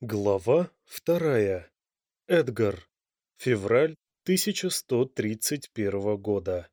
Глава вторая. Эдгар. Февраль 1131 года.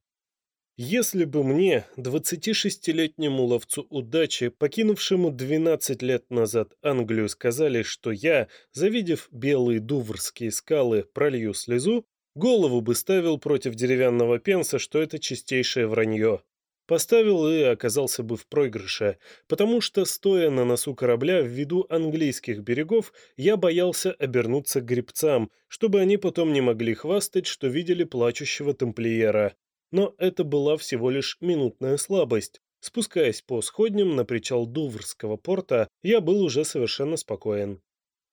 Если бы мне, 26-летнему ловцу удачи, покинувшему 12 лет назад Англию, сказали, что я, завидев белые дуврские скалы, пролью слезу, голову бы ставил против деревянного пенса, что это чистейшее вранье. Поставил и оказался бы в проигрыше, потому что, стоя на носу корабля в виду английских берегов, я боялся обернуться к гребцам, чтобы они потом не могли хвастать, что видели плачущего тамплиера. Но это была всего лишь минутная слабость. Спускаясь по сходням на причал Дуврского порта, я был уже совершенно спокоен.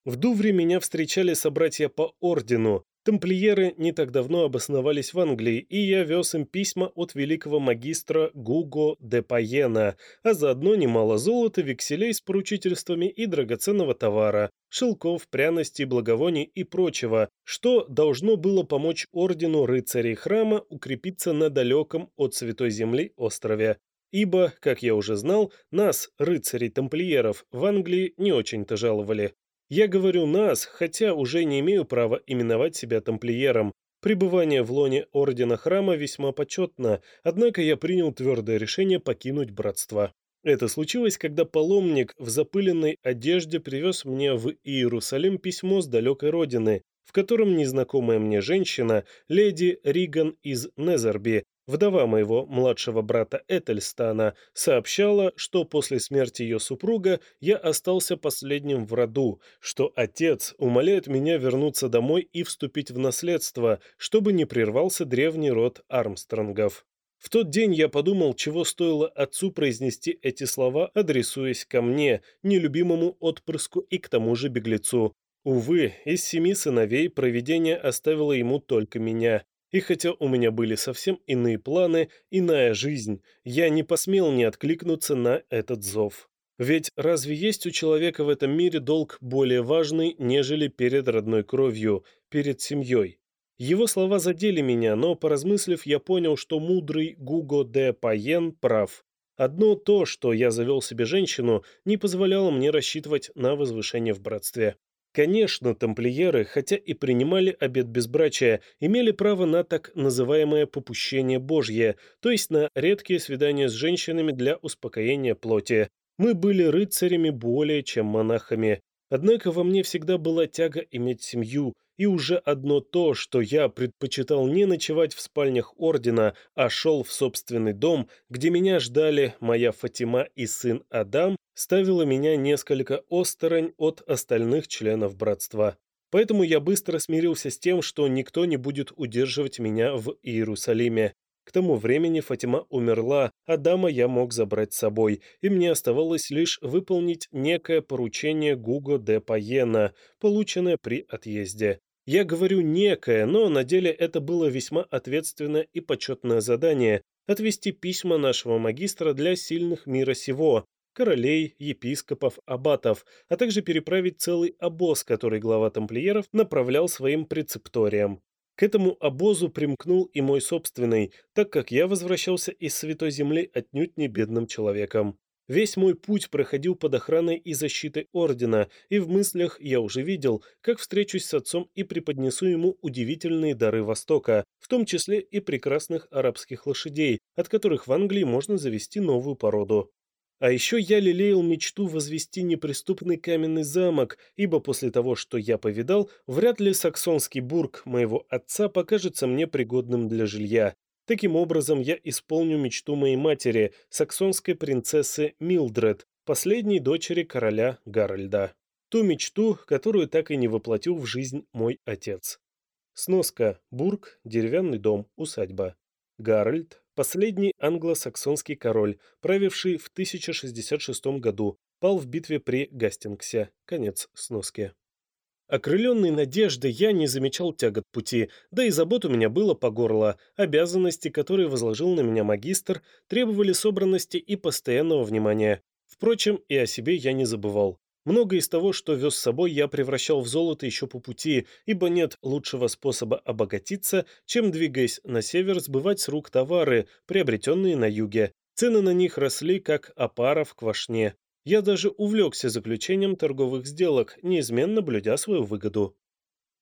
В Дувре меня встречали собратья по ордену, Тамплиеры не так давно обосновались в Англии, и я вез им письма от великого магистра Гуго де Паена, а заодно немало золота, векселей с поручительствами и драгоценного товара, шелков, пряностей, благовоний и прочего, что должно было помочь ордену рыцарей храма укрепиться на далеком от Святой Земли острове. Ибо, как я уже знал, нас, рыцарей-тамплиеров, в Англии не очень-то жаловали. Я говорю «нас», хотя уже не имею права именовать себя тамплиером. Пребывание в лоне Ордена Храма весьма почетно, однако я принял твердое решение покинуть братство. Это случилось, когда паломник в запыленной одежде привез мне в Иерусалим письмо с далекой родины, в котором незнакомая мне женщина, леди Риган из Незерби, Вдова моего младшего брата Этельстана сообщала, что после смерти ее супруга я остался последним в роду, что отец умоляет меня вернуться домой и вступить в наследство, чтобы не прервался древний род Армстронгов. В тот день я подумал, чего стоило отцу произнести эти слова, адресуясь ко мне, нелюбимому отпрыску и к тому же беглецу. Увы, из семи сыновей провидение оставило ему только меня. И хотя у меня были совсем иные планы, иная жизнь, я не посмел не откликнуться на этот зов. Ведь разве есть у человека в этом мире долг более важный, нежели перед родной кровью, перед семьей? Его слова задели меня, но, поразмыслив, я понял, что мудрый Гуго де Паен прав. Одно то, что я завел себе женщину, не позволяло мне рассчитывать на возвышение в братстве. Конечно, тамплиеры, хотя и принимали обет безбрачия, имели право на так называемое попущение Божье, то есть на редкие свидания с женщинами для успокоения плоти. Мы были рыцарями более чем монахами. Однако во мне всегда была тяга иметь семью, и уже одно то, что я предпочитал не ночевать в спальнях ордена, а шел в собственный дом, где меня ждали моя Фатима и сын Адам, ставило меня несколько осторонь от остальных членов братства. Поэтому я быстро смирился с тем, что никто не будет удерживать меня в Иерусалиме. К тому времени Фатима умерла, а дама я мог забрать с собой, и мне оставалось лишь выполнить некое поручение Гуго де Паена, полученное при отъезде. Я говорю «некое», но на деле это было весьма ответственное и почетное задание – отвести письма нашего магистра для сильных мира сего, королей, епископов, аббатов, а также переправить целый обоз, который глава тамплиеров направлял своим прецепториям. К этому обозу примкнул и мой собственный, так как я возвращался из Святой Земли отнюдь не бедным человеком. Весь мой путь проходил под охраной и защитой ордена, и в мыслях я уже видел, как встречусь с отцом и преподнесу ему удивительные дары Востока, в том числе и прекрасных арабских лошадей, от которых в Англии можно завести новую породу. А еще я лелеял мечту возвести неприступный каменный замок, ибо после того, что я повидал, вряд ли саксонский бург моего отца покажется мне пригодным для жилья. Таким образом, я исполню мечту моей матери, саксонской принцессы Милдред, последней дочери короля Гарольда. Ту мечту, которую так и не воплотил в жизнь мой отец. Сноска. Бург, деревянный дом, усадьба. Гарольд Последний англосаксонский король, правивший в 1066 году, пал в битве при Гастингсе. Конец сноски. Окрыленный надеждой я не замечал тягот пути, да и забот у меня было по горло. Обязанности, которые возложил на меня магистр, требовали собранности и постоянного внимания. Впрочем, и о себе я не забывал. Много из того, что вез с собой, я превращал в золото еще по пути, ибо нет лучшего способа обогатиться, чем, двигаясь на север, сбывать с рук товары, приобретенные на юге. Цены на них росли, как опара в квашне. Я даже увлекся заключением торговых сделок, неизменно блюдя свою выгоду.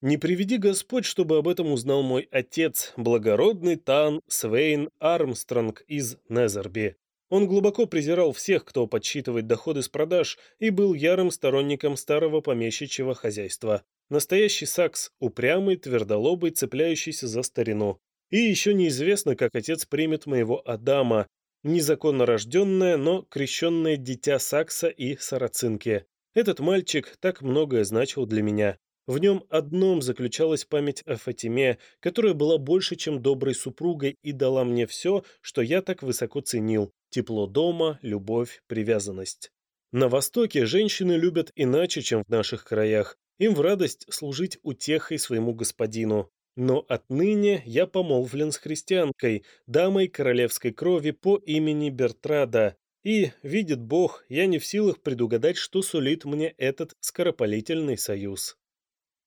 Не приведи Господь, чтобы об этом узнал мой отец, благородный Тан Свейн Армстронг из Незерби. Он глубоко презирал всех, кто подсчитывает доходы с продаж, и был ярым сторонником старого помещичьего хозяйства. Настоящий сакс, упрямый, твердолобый, цепляющийся за старину. И еще неизвестно, как отец примет моего Адама, незаконно рожденное, но крещенное дитя Сакса и Сарацинки. Этот мальчик так многое значил для меня. В нем одном заключалась память о Фатиме, которая была больше, чем доброй супругой и дала мне все, что я так высоко ценил – тепло дома, любовь, привязанность. На Востоке женщины любят иначе, чем в наших краях. Им в радость служить утехой своему господину. Но отныне я помолвлен с христианкой, дамой королевской крови по имени Бертрада, и, видит Бог, я не в силах предугадать, что сулит мне этот скоропалительный союз.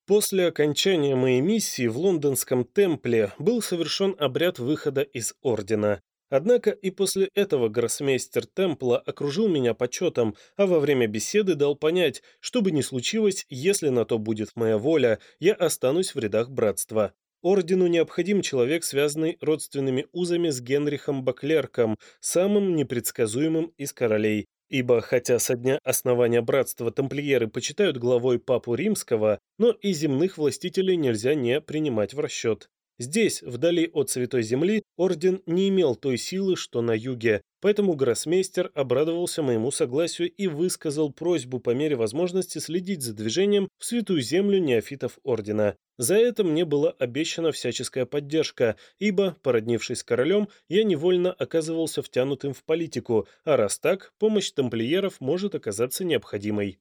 После окончания моей миссии в лондонском темпле был совершен обряд выхода из ордена. Однако и после этого гроссмейстер темпла окружил меня почетом, а во время беседы дал понять, что бы ни случилось, если на то будет моя воля, я останусь в рядах братства. Ордену необходим человек, связанный родственными узами с Генрихом Баклерком, самым непредсказуемым из королей, Ибо хотя со дня основания братства тамплиеры почитают главой Папу Римского, но и земных властителей нельзя не принимать в расчет. Здесь, вдали от Святой Земли, орден не имел той силы, что на юге, поэтому гроссмейстер обрадовался моему согласию и высказал просьбу по мере возможности следить за движением в Святую Землю неофитов ордена. За это мне была обещана всяческая поддержка, ибо, породнившись с королем, я невольно оказывался втянутым в политику, а раз так, помощь тамплиеров может оказаться необходимой.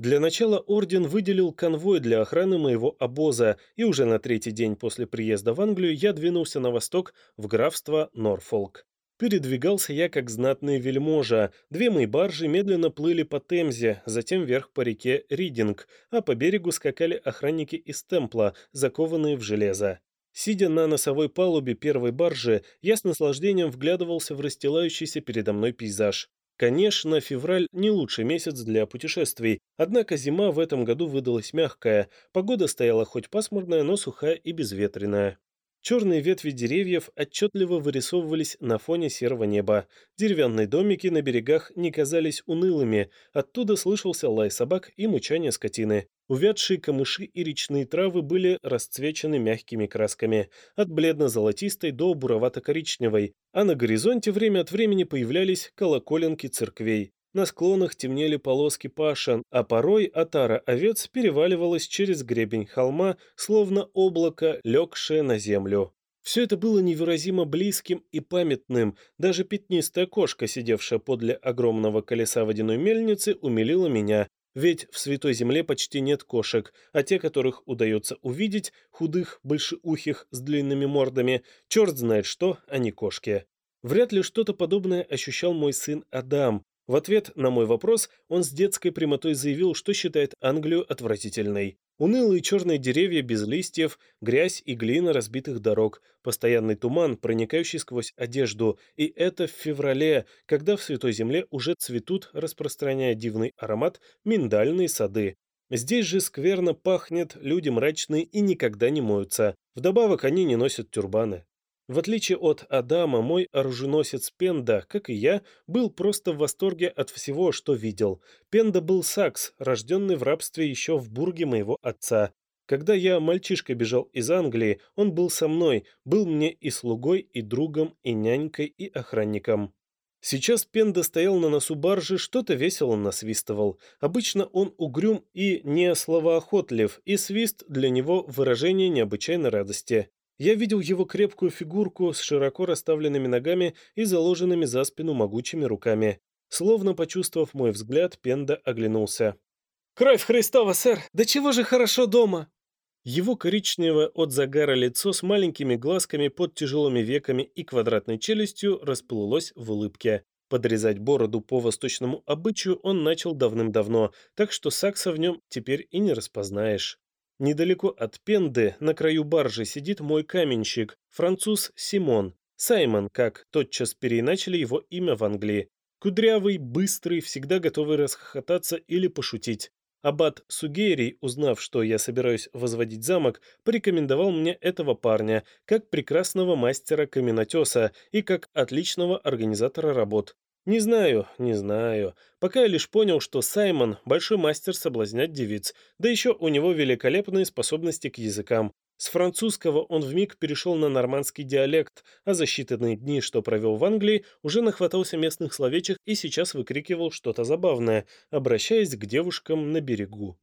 Для начала орден выделил конвой для охраны моего обоза, и уже на третий день после приезда в Англию я двинулся на восток в графство Норфолк. Передвигался я как знатный вельможа. Две мои баржи медленно плыли по Темзе, затем вверх по реке Ридинг, а по берегу скакали охранники из Темпла, закованные в железо. Сидя на носовой палубе первой баржи, я с наслаждением вглядывался в расстилающийся передо мной пейзаж. Конечно, февраль не лучший месяц для путешествий, однако зима в этом году выдалась мягкая, погода стояла хоть пасмурная, но сухая и безветренная. Черные ветви деревьев отчетливо вырисовывались на фоне серого неба. Деревянные домики на берегах не казались унылыми, оттуда слышался лай собак и мучание скотины. Увядшие камыши и речные травы были расцвечены мягкими красками, от бледно-золотистой до буровато-коричневой, а на горизонте время от времени появлялись колоколенки церквей. На склонах темнели полоски пашен, а порой отара овец переваливалась через гребень холма, словно облако, легшее на землю. Все это было невыразимо близким и памятным. Даже пятнистая кошка, сидевшая подле огромного колеса водяной мельницы, умилила меня. Ведь в Святой Земле почти нет кошек, а те, которых удается увидеть, худых, большеухих, с длинными мордами, черт знает что, не кошки. Вряд ли что-то подобное ощущал мой сын Адам, в ответ на мой вопрос он с детской прямотой заявил, что считает Англию отвратительной. Унылые черные деревья без листьев, грязь и глина разбитых дорог, постоянный туман, проникающий сквозь одежду. И это в феврале, когда в Святой Земле уже цветут, распространяя дивный аромат, миндальные сады. Здесь же скверно пахнет, люди мрачные и никогда не моются. Вдобавок они не носят тюрбаны. В отличие от Адама, мой оруженосец Пенда, как и я, был просто в восторге от всего, что видел. Пенда был сакс, рожденный в рабстве еще в бурге моего отца. Когда я, мальчишка, бежал из Англии, он был со мной, был мне и слугой, и другом, и нянькой, и охранником. Сейчас Пенда стоял на носу баржи, что-то весело насвистывал. Обычно он угрюм и не словоохотлив, и свист для него выражение необычайной радости. Я видел его крепкую фигурку с широко расставленными ногами и заложенными за спину могучими руками. Словно почувствовав мой взгляд, Пенда оглянулся. «Кровь Христова, сэр! Да чего же хорошо дома!» Его коричневое от загара лицо с маленькими глазками под тяжелыми веками и квадратной челюстью расплылось в улыбке. Подрезать бороду по восточному обычаю он начал давным-давно, так что сакса в нем теперь и не распознаешь. Недалеко от Пенды, на краю баржи, сидит мой каменщик, француз Симон, Саймон, как тотчас переиначили его имя в Англии. Кудрявый, быстрый, всегда готовый расхохотаться или пошутить. Аббат Сугерий, узнав, что я собираюсь возводить замок, порекомендовал мне этого парня как прекрасного мастера-каменотеса и как отличного организатора работ. Не знаю, не знаю. Пока я лишь понял, что Саймон – большой мастер соблазнять девиц, да еще у него великолепные способности к языкам. С французского он вмиг перешел на нормандский диалект, а за считанные дни, что провел в Англии, уже нахватался местных словечек и сейчас выкрикивал что-то забавное, обращаясь к девушкам на берегу.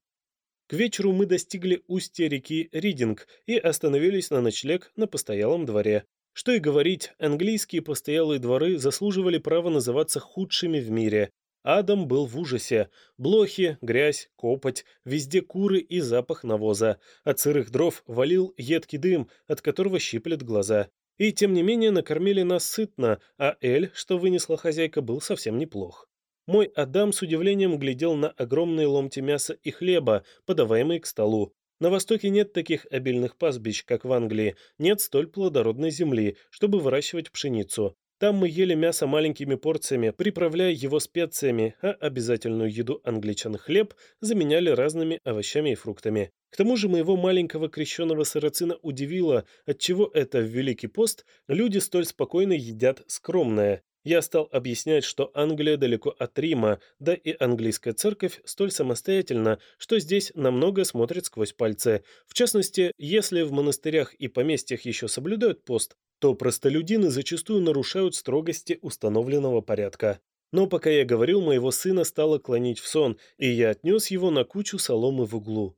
К вечеру мы достигли устья реки Ридинг и остановились на ночлег на постоялом дворе. Что и говорить, английские постоялые дворы заслуживали права называться худшими в мире. Адам был в ужасе. Блохи, грязь, копоть, везде куры и запах навоза. От сырых дров валил едкий дым, от которого щиплет глаза. И тем не менее накормили нас сытно, а Эль, что вынесла хозяйка, был совсем неплох. Мой Адам с удивлением глядел на огромные ломти мяса и хлеба, подаваемые к столу. На Востоке нет таких обильных пастбищ, как в Англии, нет столь плодородной земли, чтобы выращивать пшеницу. Там мы ели мясо маленькими порциями, приправляя его специями, а обязательную еду англичан хлеб заменяли разными овощами и фруктами. К тому же моего маленького крещеного сарацина удивило, отчего это в Великий пост люди столь спокойно едят скромное. Я стал объяснять, что Англия далеко от Рима, да и английская церковь столь самостоятельна, что здесь намного смотрит сквозь пальцы. В частности, если в монастырях и поместьях еще соблюдают пост, то простолюдины зачастую нарушают строгости установленного порядка. Но пока я говорил, моего сына стало клонить в сон, и я отнес его на кучу соломы в углу.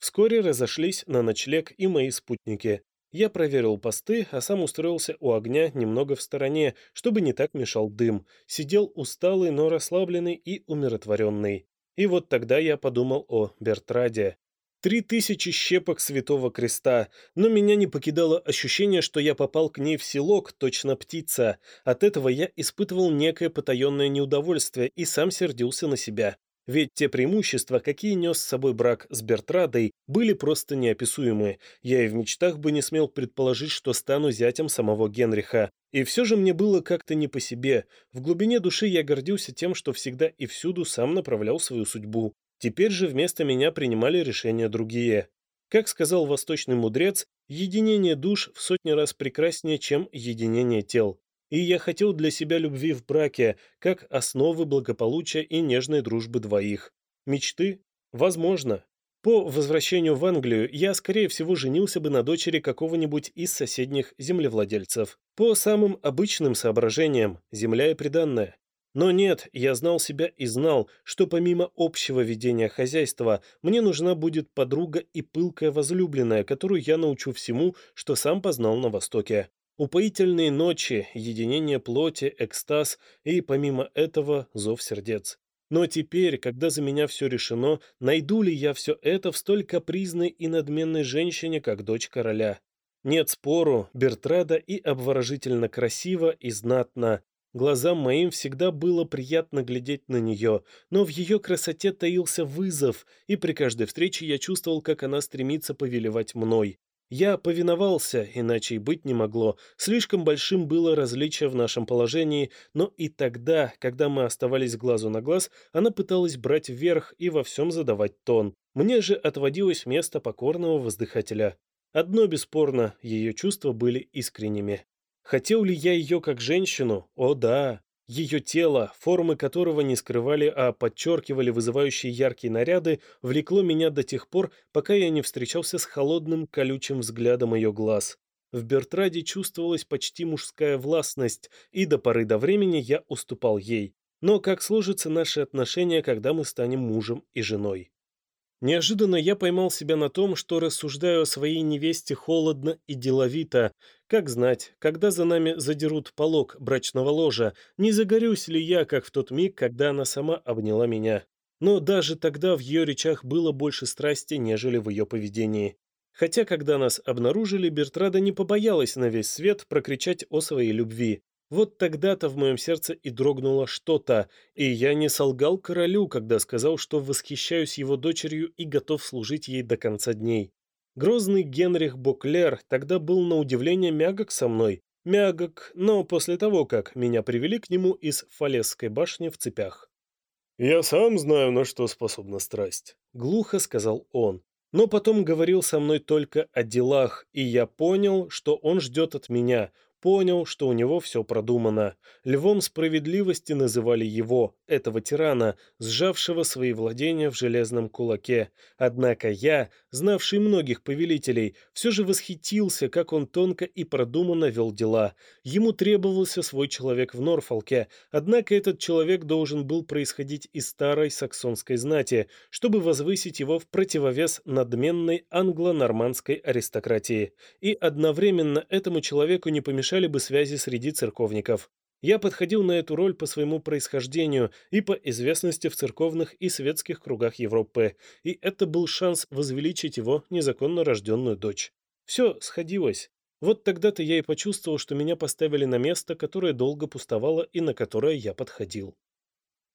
Вскоре разошлись на ночлег и мои спутники. Я проверил посты, а сам устроился у огня немного в стороне, чтобы не так мешал дым. Сидел усталый, но расслабленный и умиротворенный. И вот тогда я подумал о Бертраде. Три тысячи щепок Святого Креста, но меня не покидало ощущение, что я попал к ней в селок, точно птица. От этого я испытывал некое потаенное неудовольствие и сам сердился на себя. Ведь те преимущества, какие нес с собой брак с Бертрадой, были просто неописуемы. Я и в мечтах бы не смел предположить, что стану зятем самого Генриха. И все же мне было как-то не по себе. В глубине души я гордился тем, что всегда и всюду сам направлял свою судьбу. Теперь же вместо меня принимали решения другие. Как сказал восточный мудрец, единение душ в сотни раз прекраснее, чем единение тел и я хотел для себя любви в браке, как основы благополучия и нежной дружбы двоих. Мечты? Возможно. По возвращению в Англию я, скорее всего, женился бы на дочери какого-нибудь из соседних землевладельцев. По самым обычным соображениям, земля и приданная. Но нет, я знал себя и знал, что помимо общего ведения хозяйства, мне нужна будет подруга и пылкая возлюбленная, которую я научу всему, что сам познал на Востоке. Упоительные ночи, единение плоти, экстаз и, помимо этого, зов сердец. Но теперь, когда за меня все решено, найду ли я все это в столь капризной и надменной женщине, как дочь короля? Нет спору, Бертрада и обворожительно красиво и знатно. Глазам моим всегда было приятно глядеть на нее, но в ее красоте таился вызов, и при каждой встрече я чувствовал, как она стремится повелевать мной. Я повиновался, иначе и быть не могло. Слишком большим было различие в нашем положении, но и тогда, когда мы оставались глазу на глаз, она пыталась брать вверх и во всем задавать тон. Мне же отводилось место покорного воздыхателя. Одно бесспорно, ее чувства были искренними. Хотел ли я ее как женщину? О да. Ее тело, формы которого не скрывали, а подчеркивали вызывающие яркие наряды, влекло меня до тех пор, пока я не встречался с холодным, колючим взглядом ее глаз. В Бертраде чувствовалась почти мужская властность, и до поры до времени я уступал ей. Но как сложатся наши отношения, когда мы станем мужем и женой? Неожиданно я поймал себя на том, что рассуждаю о своей невесте холодно и деловито. Как знать, когда за нами задерут полог брачного ложа, не загорюсь ли я, как в тот миг, когда она сама обняла меня. Но даже тогда в ее речах было больше страсти, нежели в ее поведении. Хотя, когда нас обнаружили, Бертрада не побоялась на весь свет прокричать о своей любви. Вот тогда-то в моем сердце и дрогнуло что-то, и я не солгал королю, когда сказал, что восхищаюсь его дочерью и готов служить ей до конца дней. Грозный Генрих Боклер тогда был на удивление мягок со мной, мягок, но после того, как меня привели к нему из Фалесской башни в цепях. «Я сам знаю, на что способна страсть», — глухо сказал он. Но потом говорил со мной только о делах, и я понял, что он ждет от меня, понял, что у него все продумано. Львом справедливости называли его, этого тирана, сжавшего свои владения в железном кулаке. Однако я, знавший многих повелителей, все же восхитился, как он тонко и продуманно вел дела. Ему требовался свой человек в Норфолке, однако этот человек должен был происходить из старой саксонской знати, чтобы возвысить его в противовес надменной англо-нормандской аристократии. И одновременно этому человеку не помешало помешали бы связи среди церковников. Я подходил на эту роль по своему происхождению и по известности в церковных и светских кругах Европы, и это был шанс возвеличить его незаконно рожденную дочь. Все сходилось. Вот тогда-то я и почувствовал, что меня поставили на место, которое долго пустовало и на которое я подходил.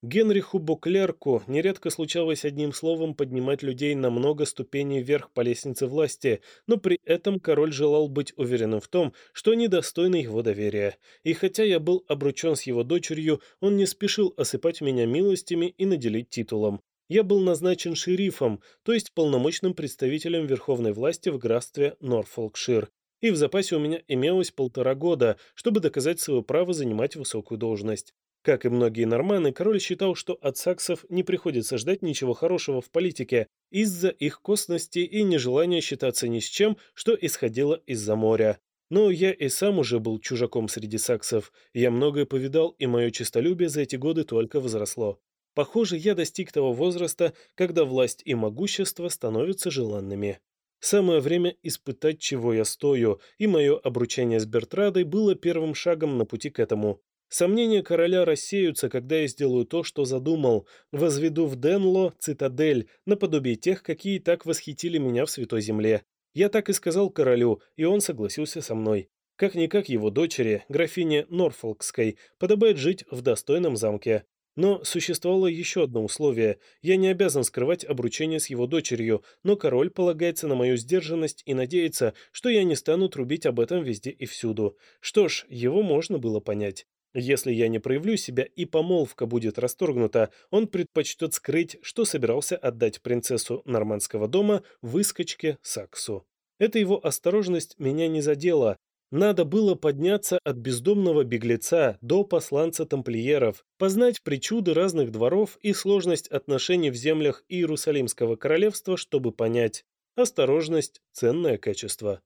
Генриху Боклерку нередко случалось одним словом поднимать людей на много ступеней вверх по лестнице власти, но при этом король желал быть уверенным в том, что они достойны его доверия. И хотя я был обручен с его дочерью, он не спешил осыпать меня милостями и наделить титулом. Я был назначен шерифом, то есть полномочным представителем верховной власти в графстве Норфолкшир, и в запасе у меня имелось полтора года, чтобы доказать свое право занимать высокую должность. Как и многие норманы, король считал, что от саксов не приходится ждать ничего хорошего в политике из-за их косности и нежелания считаться ни с чем, что исходило из-за моря. Но я и сам уже был чужаком среди саксов, я многое повидал, и мое честолюбие за эти годы только возросло. Похоже, я достиг того возраста, когда власть и могущество становятся желанными. Самое время испытать, чего я стою, и мое обручение с Бертрадой было первым шагом на пути к этому. Сомнения короля рассеются, когда я сделаю то, что задумал, возведу в Денло цитадель, наподобие тех, какие так восхитили меня в Святой Земле. Я так и сказал королю, и он согласился со мной. Как-никак его дочери, графине Норфолкской, подобает жить в достойном замке. Но существовало еще одно условие. Я не обязан скрывать обручение с его дочерью, но король полагается на мою сдержанность и надеется, что я не стану трубить об этом везде и всюду. Что ж, его можно было понять. Если я не проявлю себя и помолвка будет расторгнута, он предпочтет скрыть, что собирался отдать принцессу нормандского дома выскочке Саксу. Эта его осторожность меня не задела. Надо было подняться от бездомного беглеца до посланца тамплиеров, познать причуды разных дворов и сложность отношений в землях Иерусалимского королевства, чтобы понять. Осторожность – ценное качество.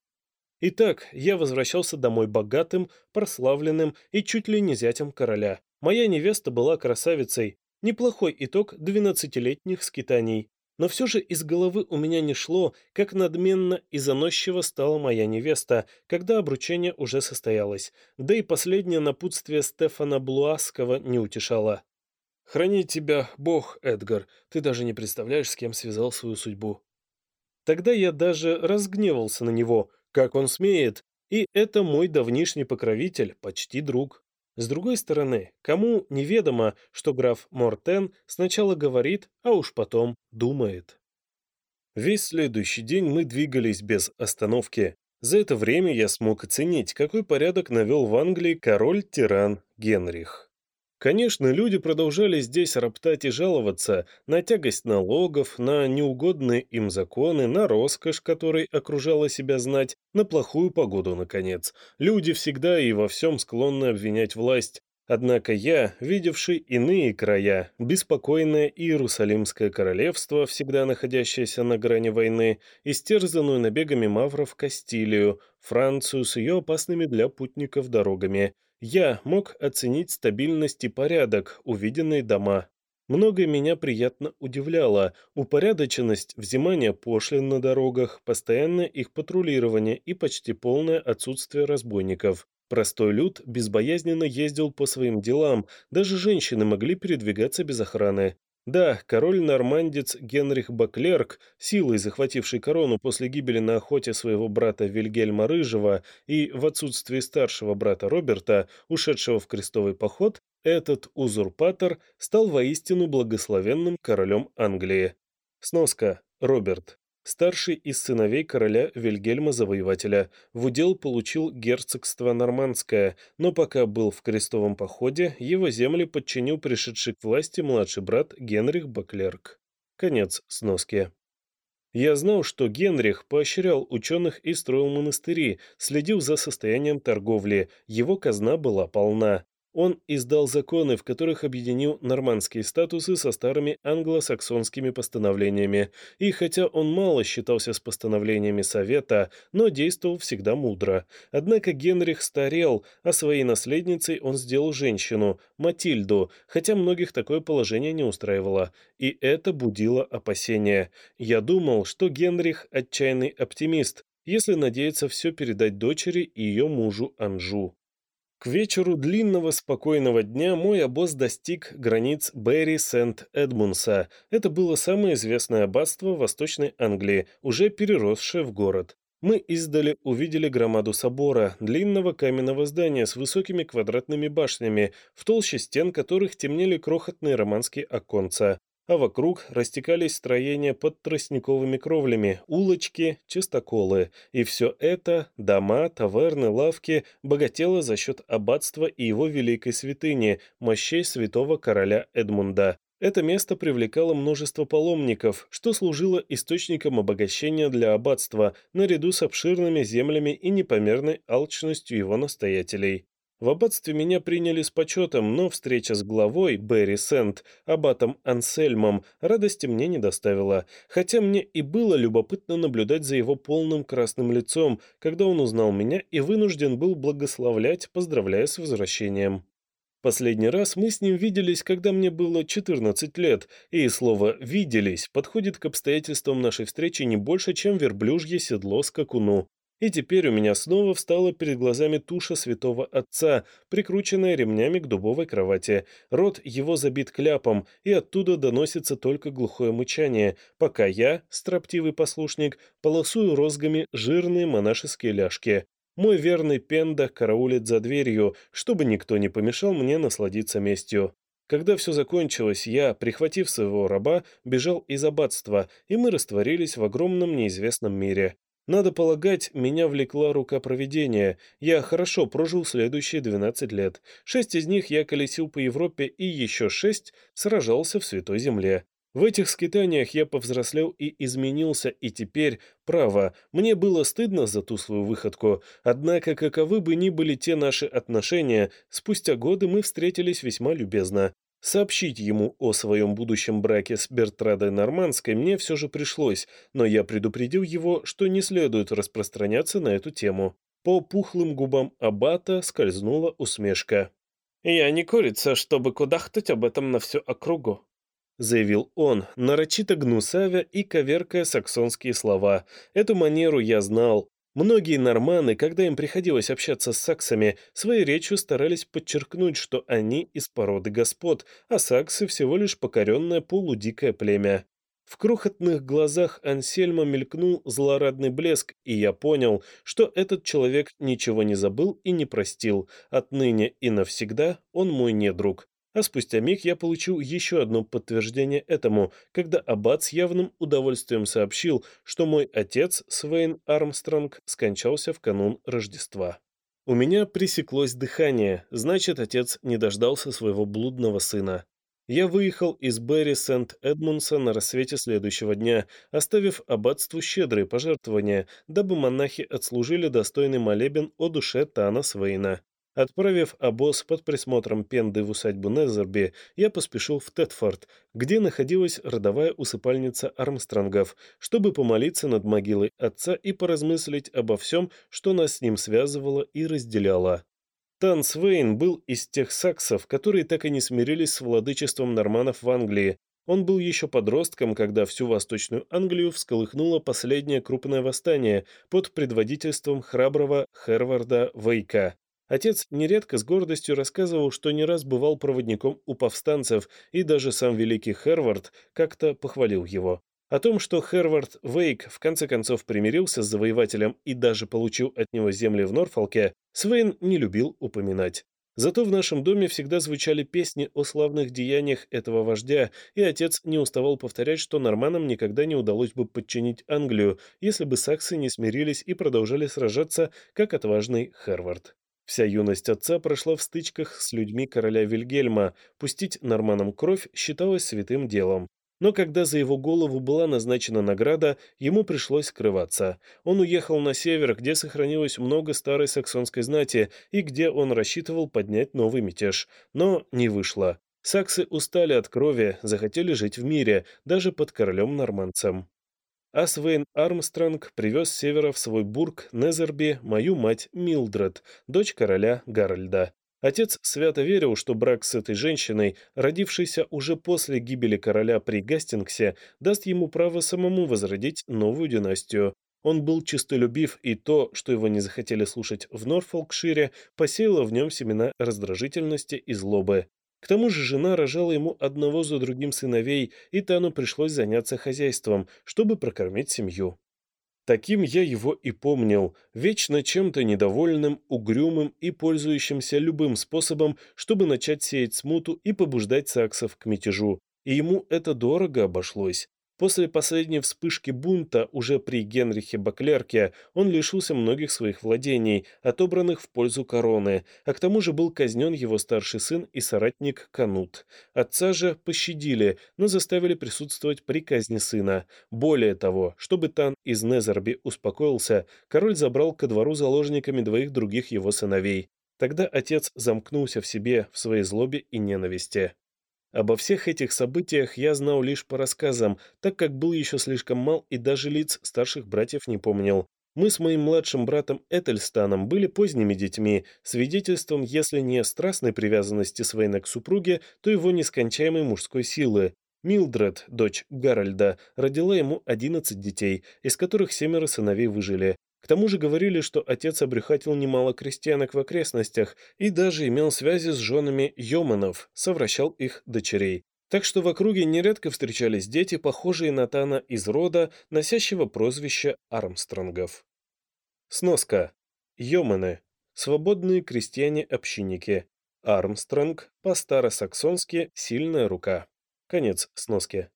Итак, я возвращался домой богатым, прославленным и чуть ли не зятем короля. Моя невеста была красавицей. Неплохой итог двенадцатилетних скитаний. Но все же из головы у меня не шло, как надменно и заносчиво стала моя невеста, когда обручение уже состоялось. Да и последнее напутствие Стефана Блуаского не утешало. «Храни тебя Бог, Эдгар. Ты даже не представляешь, с кем связал свою судьбу». Тогда я даже разгневался на него – как он смеет? И это мой давнишний покровитель, почти друг. С другой стороны, кому неведомо, что граф Мортен сначала говорит, а уж потом думает. Весь следующий день мы двигались без остановки. За это время я смог оценить, какой порядок навел в Англии король-тиран Генрих. Конечно, люди продолжали здесь роптать и жаловаться на тягость налогов, на неугодные им законы, на роскошь, которой окружала себя знать, на плохую погоду, наконец. Люди всегда и во всем склонны обвинять власть. Однако я, видевший иные края, беспокойное Иерусалимское королевство, всегда находящееся на грани войны, истерзанную набегами мавров Кастилию, Францию с ее опасными для путников дорогами – я мог оценить стабильность и порядок, увиденные дома. Многое меня приятно удивляло. Упорядоченность взимания пошлин на дорогах, постоянное их патрулирование и почти полное отсутствие разбойников. Простой люд безбоязненно ездил по своим делам, даже женщины могли передвигаться без охраны. Да, король-нормандец Генрих Баклерк, силой захвативший корону после гибели на охоте своего брата Вильгельма Рыжего и в отсутствии старшего брата Роберта, ушедшего в крестовый поход, этот узурпатор стал воистину благословенным королем Англии. Сноска. Роберт. Старший из сыновей короля Вильгельма Завоевателя. В удел получил герцогство Нормандское, но пока был в крестовом походе, его земли подчинил пришедший к власти младший брат Генрих Баклерк. Конец сноски. Я знал, что Генрих поощрял ученых и строил монастыри, следил за состоянием торговли, его казна была полна. Он издал законы, в которых объединил нормандские статусы со старыми англосаксонскими постановлениями, и хотя он мало считался с постановлениями Совета, но действовал всегда мудро. Однако Генрих старел, а своей наследницей он сделал женщину, Матильду, хотя многих такое положение не устраивало, и это будило опасения. Я думал, что Генрих – отчаянный оптимист, если надеется все передать дочери и ее мужу Анжу. К вечеру длинного спокойного дня мой обоз достиг границ Берри Сент-Эдмунса. Это было самое известное аббатство Восточной Англии, уже переросшее в город. Мы издали увидели громаду собора, длинного каменного здания с высокими квадратными башнями, в толще стен которых темнели крохотные романские оконца а вокруг растекались строения под тростниковыми кровлями, улочки, чистоколы. И все это, дома, таверны, лавки, богатело за счет аббатства и его великой святыни, мощей святого короля Эдмунда. Это место привлекало множество паломников, что служило источником обогащения для аббатства, наряду с обширными землями и непомерной алчностью его настоятелей. В аббатстве меня приняли с почетом, но встреча с главой Берри Сент, аббатом Ансельмом, радости мне не доставила, хотя мне и было любопытно наблюдать за его полным красным лицом, когда он узнал меня и вынужден был благословлять, поздравляя с возвращением. Последний раз мы с ним виделись, когда мне было 14 лет, и слово «виделись» подходит к обстоятельствам нашей встречи не больше, чем верблюжье седло скакуну. И теперь у меня снова встала перед глазами туша святого отца, прикрученная ремнями к дубовой кровати. Рот его забит кляпом, и оттуда доносится только глухое мычание, пока я, строптивый послушник, полосую розгами жирные монашеские ляжки. Мой верный пенда караулит за дверью, чтобы никто не помешал мне насладиться местью. Когда все закончилось, я, прихватив своего раба, бежал из аббатства, и мы растворились в огромном неизвестном мире. Надо полагать, меня влекла рука проведения. Я хорошо прожил следующие 12 лет. Шесть из них я колесил по Европе и еще шесть сражался в Святой Земле. В этих скитаниях я повзрослел и изменился, и теперь, право, мне было стыдно за ту свою выходку, однако каковы бы ни были те наши отношения, спустя годы мы встретились весьма любезно. Сообщить ему о своем будущем браке с Бертрадой Нормандской мне все же пришлось, но я предупредил его, что не следует распространяться на эту тему. По пухлым губам Аббата скользнула усмешка. «Я не курица, чтобы кудахтать об этом на всю округу», — заявил он, нарочито гнусавя и коверкая саксонские слова. Эту манеру я знал. Многие норманы, когда им приходилось общаться с саксами, своей речью старались подчеркнуть, что они из породы господ, а саксы всего лишь покоренное полудикое племя. В крохотных глазах Ансельма мелькнул злорадный блеск, и я понял, что этот человек ничего не забыл и не простил. Отныне и навсегда он мой недруг. А спустя миг я получил еще одно подтверждение этому, когда Аббат с явным удовольствием сообщил, что мой отец, Свейн Армстронг, скончался в канун Рождества. У меня пресеклось дыхание, значит, отец не дождался своего блудного сына. Я выехал из Берри Сент-Эдмунса на рассвете следующего дня, оставив аббатству щедрые пожертвования, дабы монахи отслужили достойный молебен о душе Тана Свейна. Отправив обоз под присмотром Пенды в усадьбу Незерби, я поспешил в Тетфорд, где находилась родовая усыпальница Армстронгов, чтобы помолиться над могилой отца и поразмыслить обо всем, что нас с ним связывало и разделяло. Тан Свейн был из тех саксов, которые так и не смирились с владычеством норманов в Англии. Он был еще подростком, когда всю Восточную Англию всколыхнуло последнее крупное восстание под предводительством храброго Херварда Вейка. Отец нередко с гордостью рассказывал, что не раз бывал проводником у повстанцев, и даже сам великий Хервард как-то похвалил его. О том, что Хервард Вейк в конце концов примирился с завоевателем и даже получил от него земли в Норфолке, Свейн не любил упоминать. Зато в нашем доме всегда звучали песни о славных деяниях этого вождя, и отец не уставал повторять, что норманам никогда не удалось бы подчинить Англию, если бы саксы не смирились и продолжали сражаться, как отважный Харвард. Вся юность отца прошла в стычках с людьми короля Вильгельма, пустить норманам кровь считалось святым делом. Но когда за его голову была назначена награда, ему пришлось скрываться. Он уехал на север, где сохранилось много старой саксонской знати и где он рассчитывал поднять новый мятеж. Но не вышло. Саксы устали от крови, захотели жить в мире, даже под королем-норманцем. Асвейн Армстронг привез с севера в свой бург Незерби мою мать Милдред, дочь короля Гарольда. Отец свято верил, что брак с этой женщиной, родившейся уже после гибели короля при Гастингсе, даст ему право самому возродить новую династию. Он был честолюбив, и то, что его не захотели слушать в Норфолкшире, посеяло в нем семена раздражительности и злобы. К тому же жена рожала ему одного за другим сыновей, и Тану пришлось заняться хозяйством, чтобы прокормить семью. Таким я его и помнил, вечно чем-то недовольным, угрюмым и пользующимся любым способом, чтобы начать сеять смуту и побуждать саксов к мятежу. И ему это дорого обошлось. После последней вспышки бунта уже при Генрихе Баклерке он лишился многих своих владений, отобранных в пользу короны, а к тому же был казнен его старший сын и соратник Канут. Отца же пощадили, но заставили присутствовать при казни сына. Более того, чтобы Тан из Незерби успокоился, король забрал ко двору заложниками двоих других его сыновей. Тогда отец замкнулся в себе, в своей злобе и ненависти. Обо всех этих событиях я знал лишь по рассказам, так как был еще слишком мал и даже лиц старших братьев не помнил. Мы с моим младшим братом Этельстаном были поздними детьми, свидетельством, если не страстной привязанности Свейна к супруге, то его нескончаемой мужской силы. Милдред, дочь Гарольда, родила ему 11 детей, из которых семеро сыновей выжили. К тому же говорили, что отец обрюхатил немало крестьянок в окрестностях и даже имел связи с женами Йоманов, совращал их дочерей. Так что в округе нередко встречались дети, похожие на Тана из рода, носящего прозвище Армстронгов. Сноска. Йоманы. Свободные крестьяне-общинники. Армстронг, по-старосаксонски «сильная рука». Конец сноски.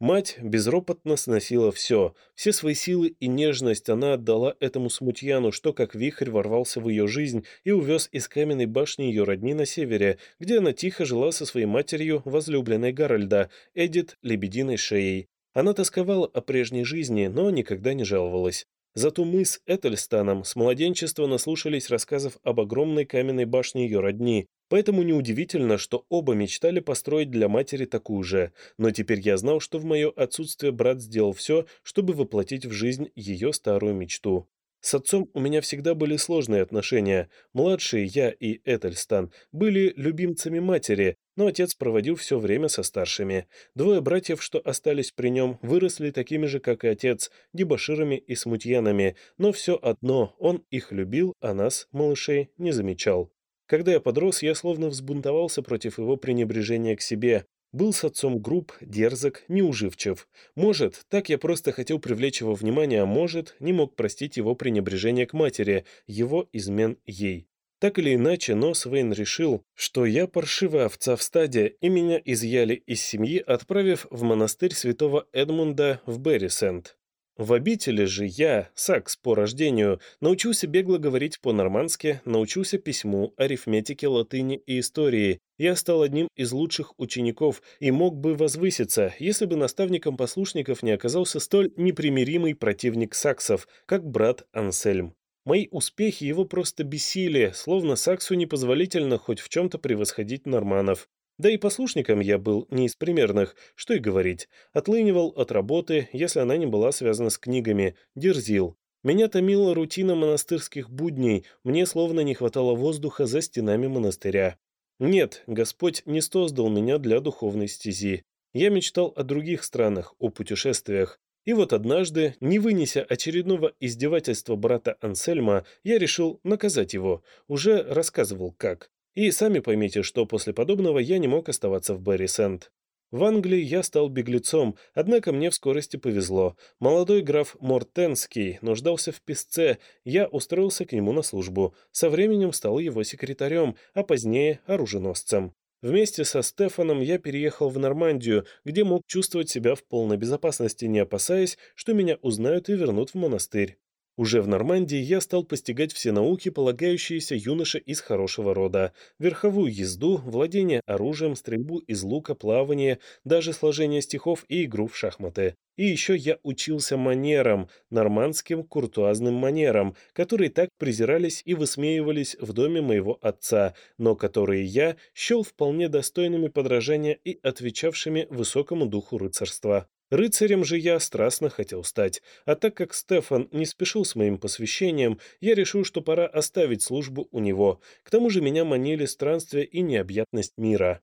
Мать безропотно сносила все, все свои силы и нежность она отдала этому смутьяну, что как вихрь ворвался в ее жизнь и увез из каменной башни ее родни на севере, где она тихо жила со своей матерью, возлюбленной Гарольда, Эдит Лебединой Шеей. Она тосковала о прежней жизни, но никогда не жаловалась. Зато мы с Этельстаном с младенчества наслушались рассказов об огромной каменной башне ее родни, Поэтому неудивительно, что оба мечтали построить для матери такую же, но теперь я знал, что в мое отсутствие брат сделал все, чтобы воплотить в жизнь ее старую мечту. С отцом у меня всегда были сложные отношения. Младшие, я и Этельстан, были любимцами матери, но отец проводил все время со старшими. Двое братьев, что остались при нем, выросли такими же, как и отец, дебоширами и смутьянами, но все одно, он их любил, а нас, малышей, не замечал. Когда я подрос, я словно взбунтовался против его пренебрежения к себе. Был с отцом груб, дерзок, неуживчив. Может, так я просто хотел привлечь его внимание, а может, не мог простить его пренебрежение к матери, его измен ей. Так или иначе, но Свейн решил, что я паршивая овца в стаде, и меня изъяли из семьи, отправив в монастырь святого Эдмунда в Беррисенд. В обители же я, Сакс по рождению, научился бегло говорить по-нормански, научился письму, арифметике, латыни и истории. Я стал одним из лучших учеников и мог бы возвыситься, если бы наставником послушников не оказался столь непримиримый противник саксов, как брат Ансельм. Мои успехи его просто бесили, словно Саксу непозволительно хоть в чем-то превосходить норманов. Да и послушником я был не из примерных, что и говорить. Отлынивал от работы, если она не была связана с книгами, дерзил. Меня томила рутина монастырских будней, мне словно не хватало воздуха за стенами монастыря. Нет, Господь не создал меня для духовной стези. Я мечтал о других странах, о путешествиях. И вот однажды, не вынеся очередного издевательства брата Ансельма, я решил наказать его. Уже рассказывал как. И сами поймите, что после подобного я не мог оставаться в Берри Сент. В Англии я стал беглецом, однако мне в скорости повезло. Молодой граф Мортенский нуждался в писце, я устроился к нему на службу. Со временем стал его секретарем, а позднее оруженосцем. Вместе со Стефаном я переехал в Нормандию, где мог чувствовать себя в полной безопасности, не опасаясь, что меня узнают и вернут в монастырь. Уже в Нормандии я стал постигать все науки, полагающиеся юноше из хорошего рода. Верховую езду, владение оружием, стрельбу из лука, плавание, даже сложение стихов и игру в шахматы. И еще я учился манерам, нормандским куртуазным манерам, которые так презирались и высмеивались в доме моего отца, но которые я счел вполне достойными подражания и отвечавшими высокому духу рыцарства. Рыцарем же я страстно хотел стать, а так как Стефан не спешил с моим посвящением, я решил, что пора оставить службу у него. К тому же меня манили странствия и необъятность мира.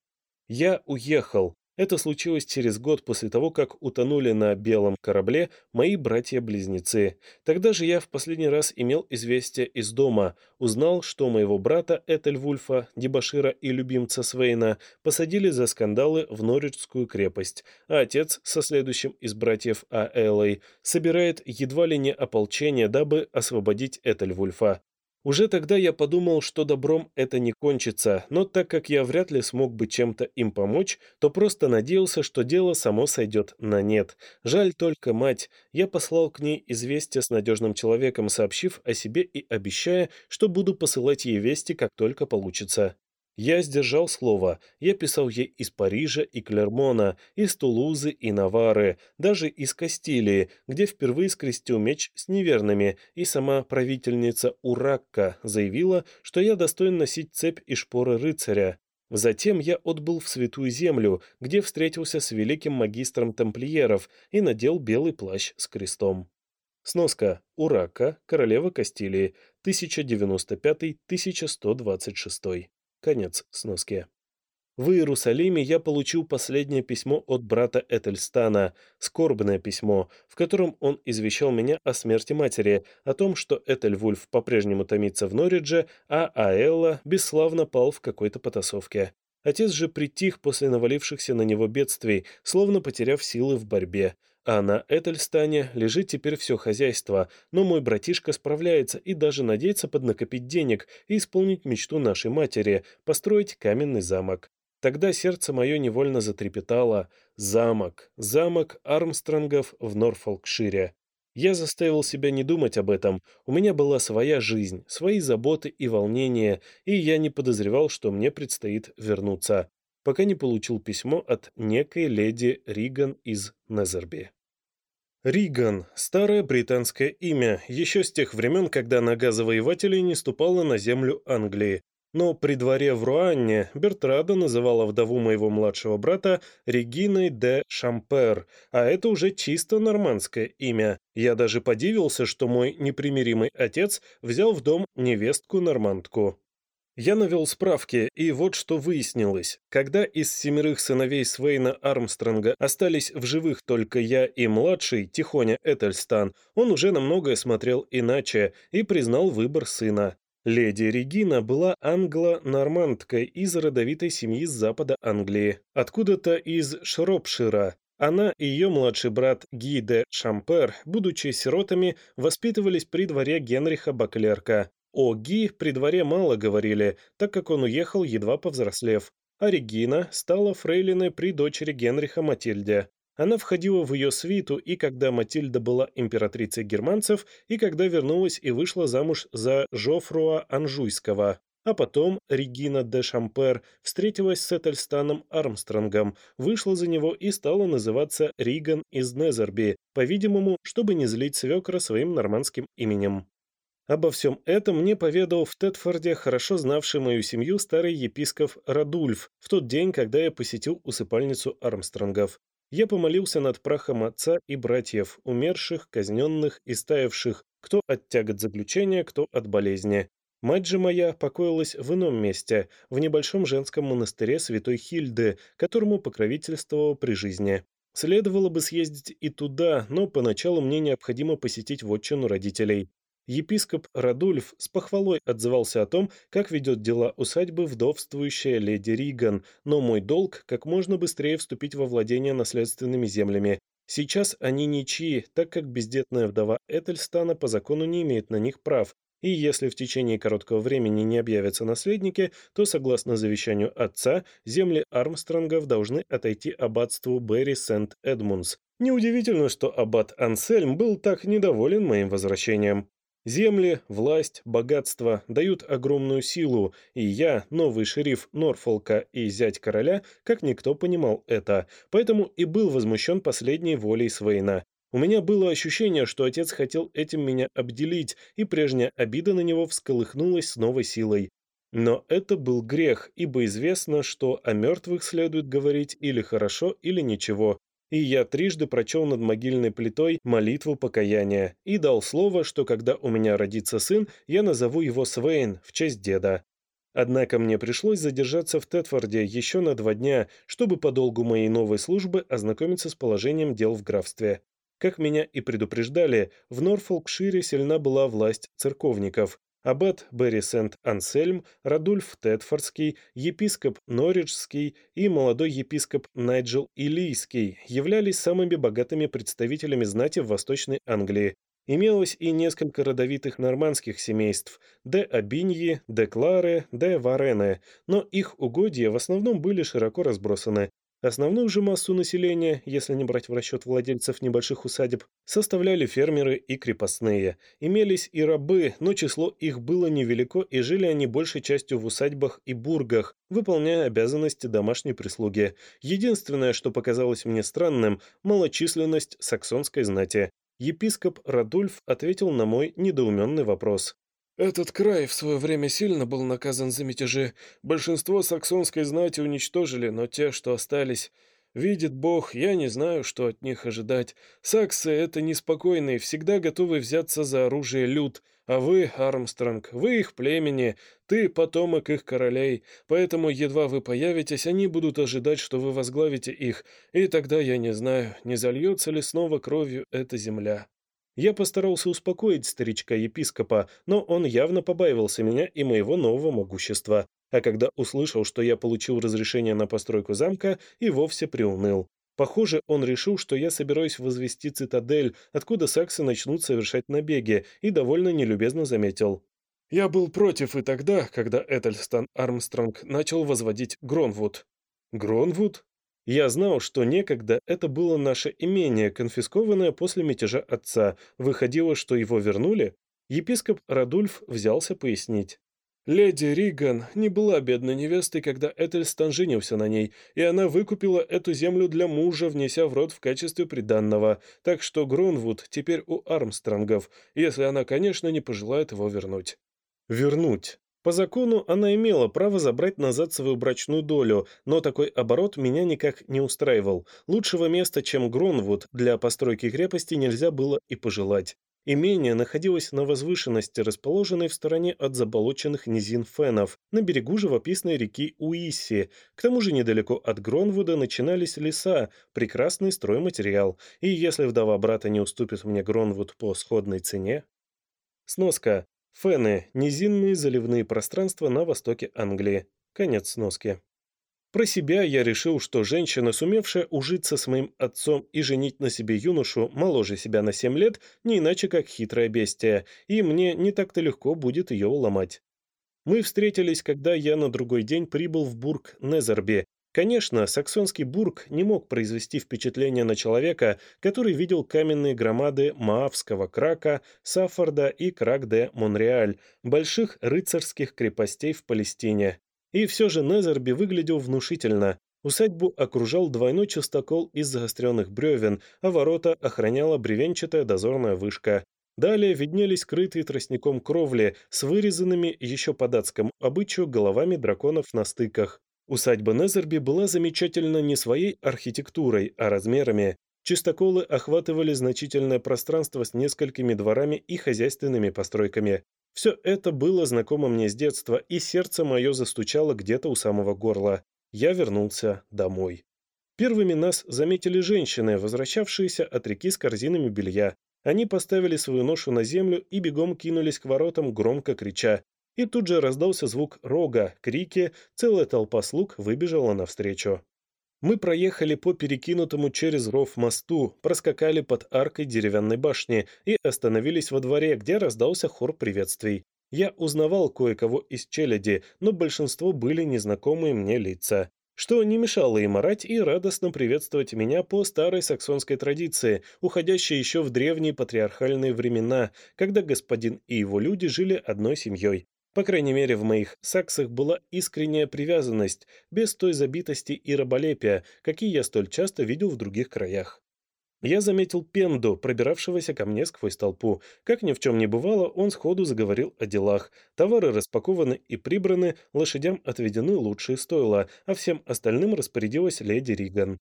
Я уехал, это случилось через год после того, как утонули на белом корабле мои братья-близнецы. Тогда же я в последний раз имел известие из дома, узнал, что моего брата Этельвульфа, дебашира и любимца Свейна посадили за скандалы в Норриджскую крепость, а отец со следующим из братьев Аэлой собирает едва ли не ополчение, дабы освободить Этельвульфа. Уже тогда я подумал, что добром это не кончится, но так как я вряд ли смог бы чем-то им помочь, то просто надеялся, что дело само сойдет на нет. Жаль только мать. Я послал к ней известие с надежным человеком, сообщив о себе и обещая, что буду посылать ей вести, как только получится. Я сдержал слово. Я писал ей из Парижа и Клермона, из Тулузы и Навары, даже из Кастилии, где впервые скрестил меч с неверными, и сама правительница Уракка заявила, что я достоин носить цепь и шпоры рыцаря. Затем я отбыл в Святую Землю, где встретился с великим магистром тамплиеров и надел белый плащ с крестом. Сноска. Урака, королева Кастилии, 1095-1126. Конец сноски. В Иерусалиме я получил последнее письмо от брата Этельстана, скорбное письмо, в котором он извещал меня о смерти матери, о том, что Этельвульф по-прежнему томится в Норридже, а Аэлла бесславно пал в какой-то потасовке. Отец же притих после навалившихся на него бедствий, словно потеряв силы в борьбе. А на Этельстане лежит теперь все хозяйство, но мой братишка справляется и даже надеется поднакопить денег и исполнить мечту нашей матери – построить каменный замок. Тогда сердце мое невольно затрепетало. Замок, замок Армстронгов в Норфолкшире. Я заставил себя не думать об этом. У меня была своя жизнь, свои заботы и волнения, и я не подозревал, что мне предстоит вернуться, пока не получил письмо от некой леди Риган из Незерби. Риган – старое британское имя, еще с тех времен, когда нога завоевателей не ступала на землю Англии. Но при дворе в Руанне Бертрада называла вдову моего младшего брата Региной де Шампер, а это уже чисто нормандское имя. Я даже подивился, что мой непримиримый отец взял в дом невестку-нормандку. Я навел справки, и вот что выяснилось. Когда из семерых сыновей Свейна Армстронга остались в живых только я и младший, Тихоня Этельстан, он уже на многое смотрел иначе и признал выбор сына. Леди Регина была англо-нормандкой из родовитой семьи с запада Англии, откуда-то из Шропшира. Она и ее младший брат Ги де Шампер, будучи сиротами, воспитывались при дворе Генриха Баклерка, о Ги при дворе мало говорили, так как он уехал, едва повзрослев. А Регина стала фрейлиной при дочери Генриха Матильде. Она входила в ее свиту и когда Матильда была императрицей германцев, и когда вернулась и вышла замуж за Жофруа Анжуйского. А потом Регина де Шампер встретилась с Этельстаном Армстронгом, вышла за него и стала называться Риган из Незерби, по-видимому, чтобы не злить свекра своим нормандским именем. Обо всем этом мне поведал в Тетфорде хорошо знавший мою семью старый епископ Радульф в тот день, когда я посетил усыпальницу Армстронгов. Я помолился над прахом отца и братьев, умерших, казненных и стаявших, кто от тягот заключения, кто от болезни. Мать же моя покоилась в ином месте, в небольшом женском монастыре святой Хильды, которому покровительствовал при жизни. Следовало бы съездить и туда, но поначалу мне необходимо посетить вотчину родителей. Епископ Радульф с похвалой отзывался о том, как ведет дела усадьбы вдовствующая леди Риган, но мой долг – как можно быстрее вступить во владение наследственными землями. Сейчас они ничьи, так как бездетная вдова Этельстана по закону не имеет на них прав, и если в течение короткого времени не объявятся наследники, то, согласно завещанию отца, земли Армстронгов должны отойти аббатству Берри Сент-Эдмундс. Неудивительно, что аббат Ансельм был так недоволен моим возвращением. Земли, власть, богатство дают огромную силу, и я, новый шериф Норфолка и зять короля, как никто понимал это, поэтому и был возмущен последней волей Свейна. У меня было ощущение, что отец хотел этим меня обделить, и прежняя обида на него всколыхнулась с новой силой. Но это был грех, ибо известно, что о мертвых следует говорить или хорошо, или ничего и я трижды прочел над могильной плитой молитву покаяния и дал слово, что когда у меня родится сын, я назову его Свейн в честь деда. Однако мне пришлось задержаться в Тетфорде еще на два дня, чтобы по долгу моей новой службы ознакомиться с положением дел в графстве. Как меня и предупреждали, в Норфолкшире сильна была власть церковников, аббат Берри Сент-Ансельм, Радульф Тетфордский, епископ Норриджский и молодой епископ Найджел Илийский являлись самыми богатыми представителями знати в Восточной Англии. Имелось и несколько родовитых нормандских семейств – де Абиньи, де Кларе, де Варене, но их угодья в основном были широко разбросаны, Основную же массу населения, если не брать в расчет владельцев небольших усадеб, составляли фермеры и крепостные. Имелись и рабы, но число их было невелико, и жили они большей частью в усадьбах и бургах, выполняя обязанности домашней прислуги. Единственное, что показалось мне странным – малочисленность саксонской знати. Епископ Радульф ответил на мой недоуменный вопрос. Этот край в свое время сильно был наказан за мятежи. Большинство саксонской знати уничтожили, но те, что остались... Видит Бог, я не знаю, что от них ожидать. Саксы — это неспокойные, всегда готовы взяться за оружие люд. А вы, Армстронг, вы их племени, ты потомок их королей. Поэтому едва вы появитесь, они будут ожидать, что вы возглавите их. И тогда я не знаю, не зальется ли снова кровью эта земля. Я постарался успокоить старичка-епископа, но он явно побаивался меня и моего нового могущества, а когда услышал, что я получил разрешение на постройку замка, и вовсе приуныл. Похоже, он решил, что я собираюсь возвести цитадель, откуда саксы начнут совершать набеги, и довольно нелюбезно заметил. «Я был против и тогда, когда Этельстан Армстронг начал возводить Гронвуд». «Гронвуд?» Я знал, что некогда это было наше имение, конфискованное после мятежа отца. Выходило, что его вернули? Епископ Радульф взялся пояснить. Леди Риган не была бедной невестой, когда Этельстан женился на ней, и она выкупила эту землю для мужа, внеся в род в качестве приданного, так что Гронвуд теперь у Армстронгов, если она, конечно, не пожелает его вернуть. Вернуть. По закону она имела право забрать назад свою брачную долю, но такой оборот меня никак не устраивал. Лучшего места, чем Гронвуд, для постройки крепости нельзя было и пожелать. Имение находилось на возвышенности, расположенной в стороне от заболоченных низин Фенов, на берегу живописной реки Уисси. К тому же недалеко от Гронвуда начинались леса, прекрасный стройматериал. И если вдова брата не уступит мне Гронвуд по сходной цене... Сноска. Фены – низинные заливные пространства на востоке Англии. Конец сноски. Про себя я решил, что женщина, сумевшая ужиться с моим отцом и женить на себе юношу, моложе себя на 7 лет, не иначе как хитрое бестия, и мне не так-то легко будет ее уломать. Мы встретились, когда я на другой день прибыл в Бург Незерби, Конечно, саксонский бург не мог произвести впечатление на человека, который видел каменные громады Маавского Крака, Саффорда и Крак-де-Монреаль, больших рыцарских крепостей в Палестине. И все же Незерби выглядел внушительно. Усадьбу окружал двойной частокол из заостренных бревен, а ворота охраняла бревенчатая дозорная вышка. Далее виднелись крытые тростником кровли с вырезанными еще по датскому обычаю головами драконов на стыках. Усадьба Незерби была замечательна не своей архитектурой, а размерами. Чистоколы охватывали значительное пространство с несколькими дворами и хозяйственными постройками. Все это было знакомо мне с детства, и сердце мое застучало где-то у самого горла. Я вернулся домой. Первыми нас заметили женщины, возвращавшиеся от реки с корзинами белья. Они поставили свою ношу на землю и бегом кинулись к воротам, громко крича. И тут же раздался звук рога, крики, целая толпа слуг выбежала навстречу. Мы проехали по перекинутому через ров мосту, проскакали под аркой деревянной башни и остановились во дворе, где раздался хор приветствий. Я узнавал кое-кого из челяди, но большинство были незнакомые мне лица, что не мешало им орать и радостно приветствовать меня по старой саксонской традиции, уходящей еще в древние патриархальные времена, когда господин и его люди жили одной семьей. По крайней мере, в моих саксах была искренняя привязанность, без той забитости и раболепия, какие я столь часто видел в других краях. Я заметил Пенду, пробиравшегося ко мне сквозь толпу. Как ни в чем не бывало, он сходу заговорил о делах. Товары распакованы и прибраны, лошадям отведены лучшие стойла, а всем остальным распорядилась леди Риган.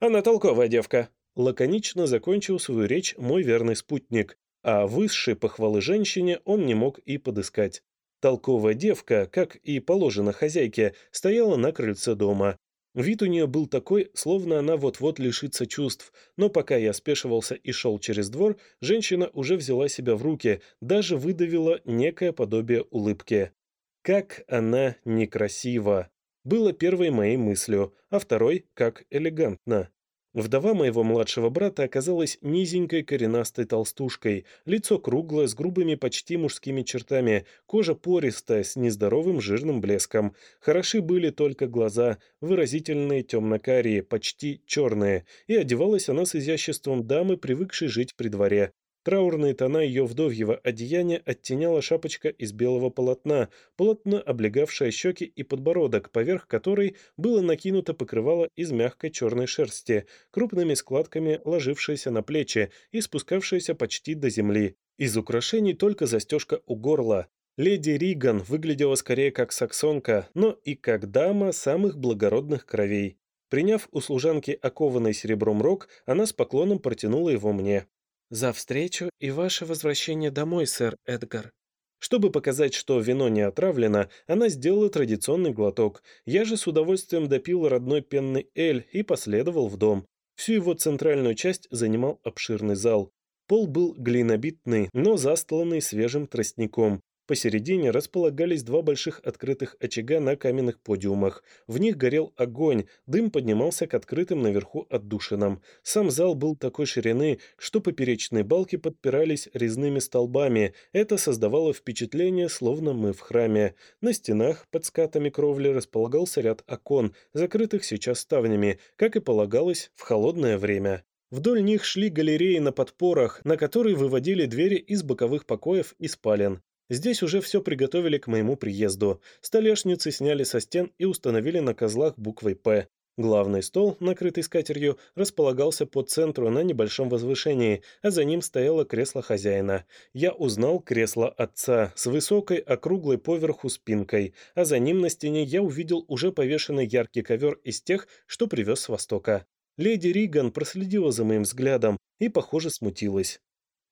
«Она толковая девка!» Лаконично закончил свою речь мой верный спутник, а высшей похвалы женщине он не мог и подыскать. Толковая девка, как и положено хозяйке, стояла на крыльце дома. Вид у нее был такой, словно она вот-вот лишится чувств, но пока я спешивался и шел через двор, женщина уже взяла себя в руки, даже выдавила некое подобие улыбки. Как она некрасива! Было первой моей мыслью, а второй – как элегантно. Вдова моего младшего брата оказалась низенькой коренастой толстушкой, лицо круглое, с грубыми почти мужскими чертами, кожа пористая, с нездоровым жирным блеском. Хороши были только глаза, выразительные темно-карие, почти черные, и одевалась она с изяществом дамы, привыкшей жить при дворе. Траурные тона ее вдовьего одеяния оттеняла шапочка из белого полотна, плотно облегавшая щеки и подбородок, поверх которой было накинуто покрывало из мягкой черной шерсти, крупными складками ложившееся на плечи и спускавшееся почти до земли. Из украшений только застежка у горла. Леди Риган выглядела скорее как саксонка, но и как дама самых благородных кровей. Приняв у служанки окованный серебром рог, она с поклоном протянула его мне. «За встречу и ваше возвращение домой, сэр Эдгар». Чтобы показать, что вино не отравлено, она сделала традиционный глоток. Я же с удовольствием допил родной пенный эль и последовал в дом. Всю его центральную часть занимал обширный зал. Пол был глинобитный, но застланный свежим тростником. Посередине располагались два больших открытых очага на каменных подиумах. В них горел огонь, дым поднимался к открытым наверху отдушинам. Сам зал был такой ширины, что поперечные балки подпирались резными столбами. Это создавало впечатление, словно мы в храме. На стенах под скатами кровли располагался ряд окон, закрытых сейчас ставнями, как и полагалось в холодное время. Вдоль них шли галереи на подпорах, на которые выводили двери из боковых покоев и спален. Здесь уже все приготовили к моему приезду. Столешницы сняли со стен и установили на козлах буквой «П». Главный стол, накрытый скатертью, располагался по центру на небольшом возвышении, а за ним стояло кресло хозяина. Я узнал кресло отца с высокой округлой поверху спинкой, а за ним на стене я увидел уже повешенный яркий ковер из тех, что привез с Востока. Леди Риган проследила за моим взглядом и, похоже, смутилась.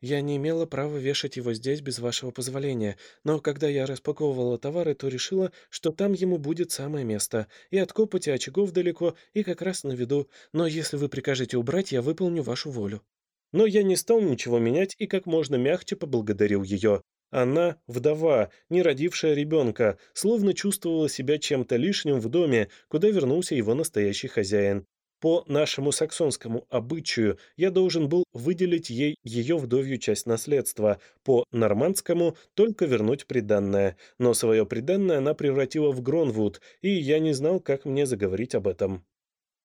Я не имела права вешать его здесь без вашего позволения, но когда я распаковывала товары, то решила, что там ему будет самое место. И от копоти очагов далеко, и как раз на виду. Но если вы прикажете убрать, я выполню вашу волю». Но я не стал ничего менять и как можно мягче поблагодарил ее. Она, вдова, не родившая ребенка, словно чувствовала себя чем-то лишним в доме, куда вернулся его настоящий хозяин. По нашему саксонскому обычаю я должен был выделить ей ее вдовью часть наследства, по нормандскому только вернуть приданное, но свое приданное она превратила в Гронвуд, и я не знал, как мне заговорить об этом.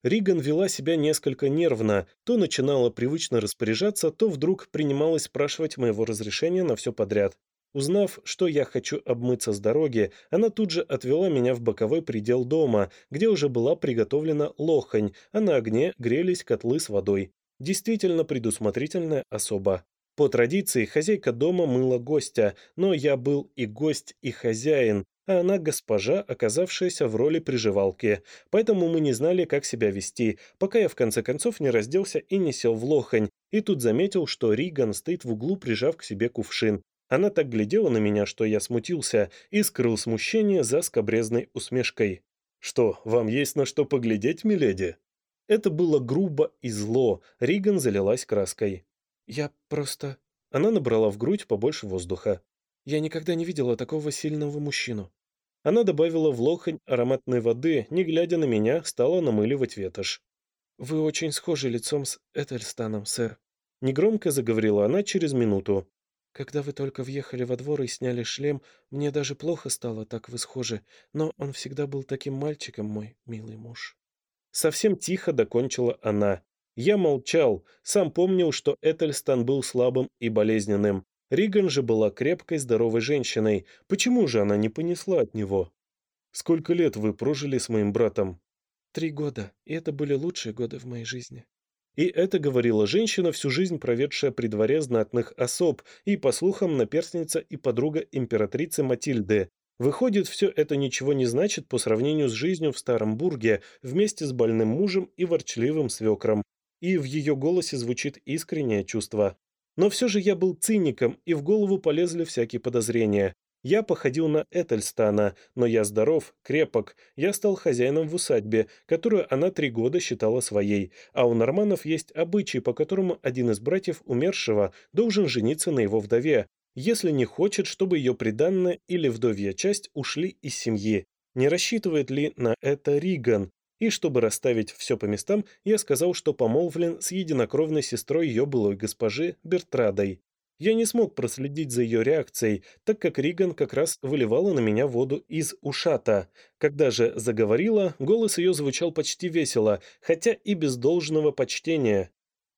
Риган вела себя несколько нервно, то начинала привычно распоряжаться, то вдруг принималась спрашивать моего разрешения на все подряд. Узнав, что я хочу обмыться с дороги, она тут же отвела меня в боковой предел дома, где уже была приготовлена лохань, а на огне грелись котлы с водой. Действительно предусмотрительная особа. По традиции, хозяйка дома мыла гостя, но я был и гость, и хозяин, а она госпожа, оказавшаяся в роли приживалки. Поэтому мы не знали, как себя вести, пока я в конце концов не разделся и не сел в лохань, и тут заметил, что Риган стоит в углу, прижав к себе кувшин. Она так глядела на меня, что я смутился и скрыл смущение за скобрезной усмешкой. «Что, вам есть на что поглядеть, миледи?» Это было грубо и зло, Риган залилась краской. «Я просто Она набрала в грудь побольше воздуха. «Я никогда не видела такого сильного мужчину». Она добавила в лохань ароматной воды, не глядя на меня, стала намыливать ветошь. «Вы очень схожи лицом с Этельстаном, сэр», — негромко заговорила она через минуту. «Когда вы только въехали во двор и сняли шлем, мне даже плохо стало, так вы схожи, но он всегда был таким мальчиком, мой милый муж». Совсем тихо докончила она. Я молчал, сам помнил, что Этельстан был слабым и болезненным. Риган же была крепкой, здоровой женщиной. Почему же она не понесла от него? «Сколько лет вы прожили с моим братом?» Три года, и это были лучшие годы в моей жизни. И это говорила женщина, всю жизнь проведшая при дворе знатных особ, и, по слухам, наперстница и подруга императрицы Матильды. Выходит, все это ничего не значит по сравнению с жизнью в Старом Бурге вместе с больным мужем и ворчливым свекром. И в ее голосе звучит искреннее чувство. Но все же я был циником, и в голову полезли всякие подозрения. Я походил на Этельстана, но я здоров, крепок. Я стал хозяином в усадьбе, которую она три года считала своей. А у норманов есть обычай, по которому один из братьев умершего должен жениться на его вдове, если не хочет, чтобы ее приданная или вдовья часть ушли из семьи. Не рассчитывает ли на это Риган? И чтобы расставить все по местам, я сказал, что помолвлен с единокровной сестрой ее былой госпожи Бертрадой. Я не смог проследить за ее реакцией, так как Риган как раз выливала на меня воду из ушата. Когда же заговорила, голос ее звучал почти весело, хотя и без должного почтения.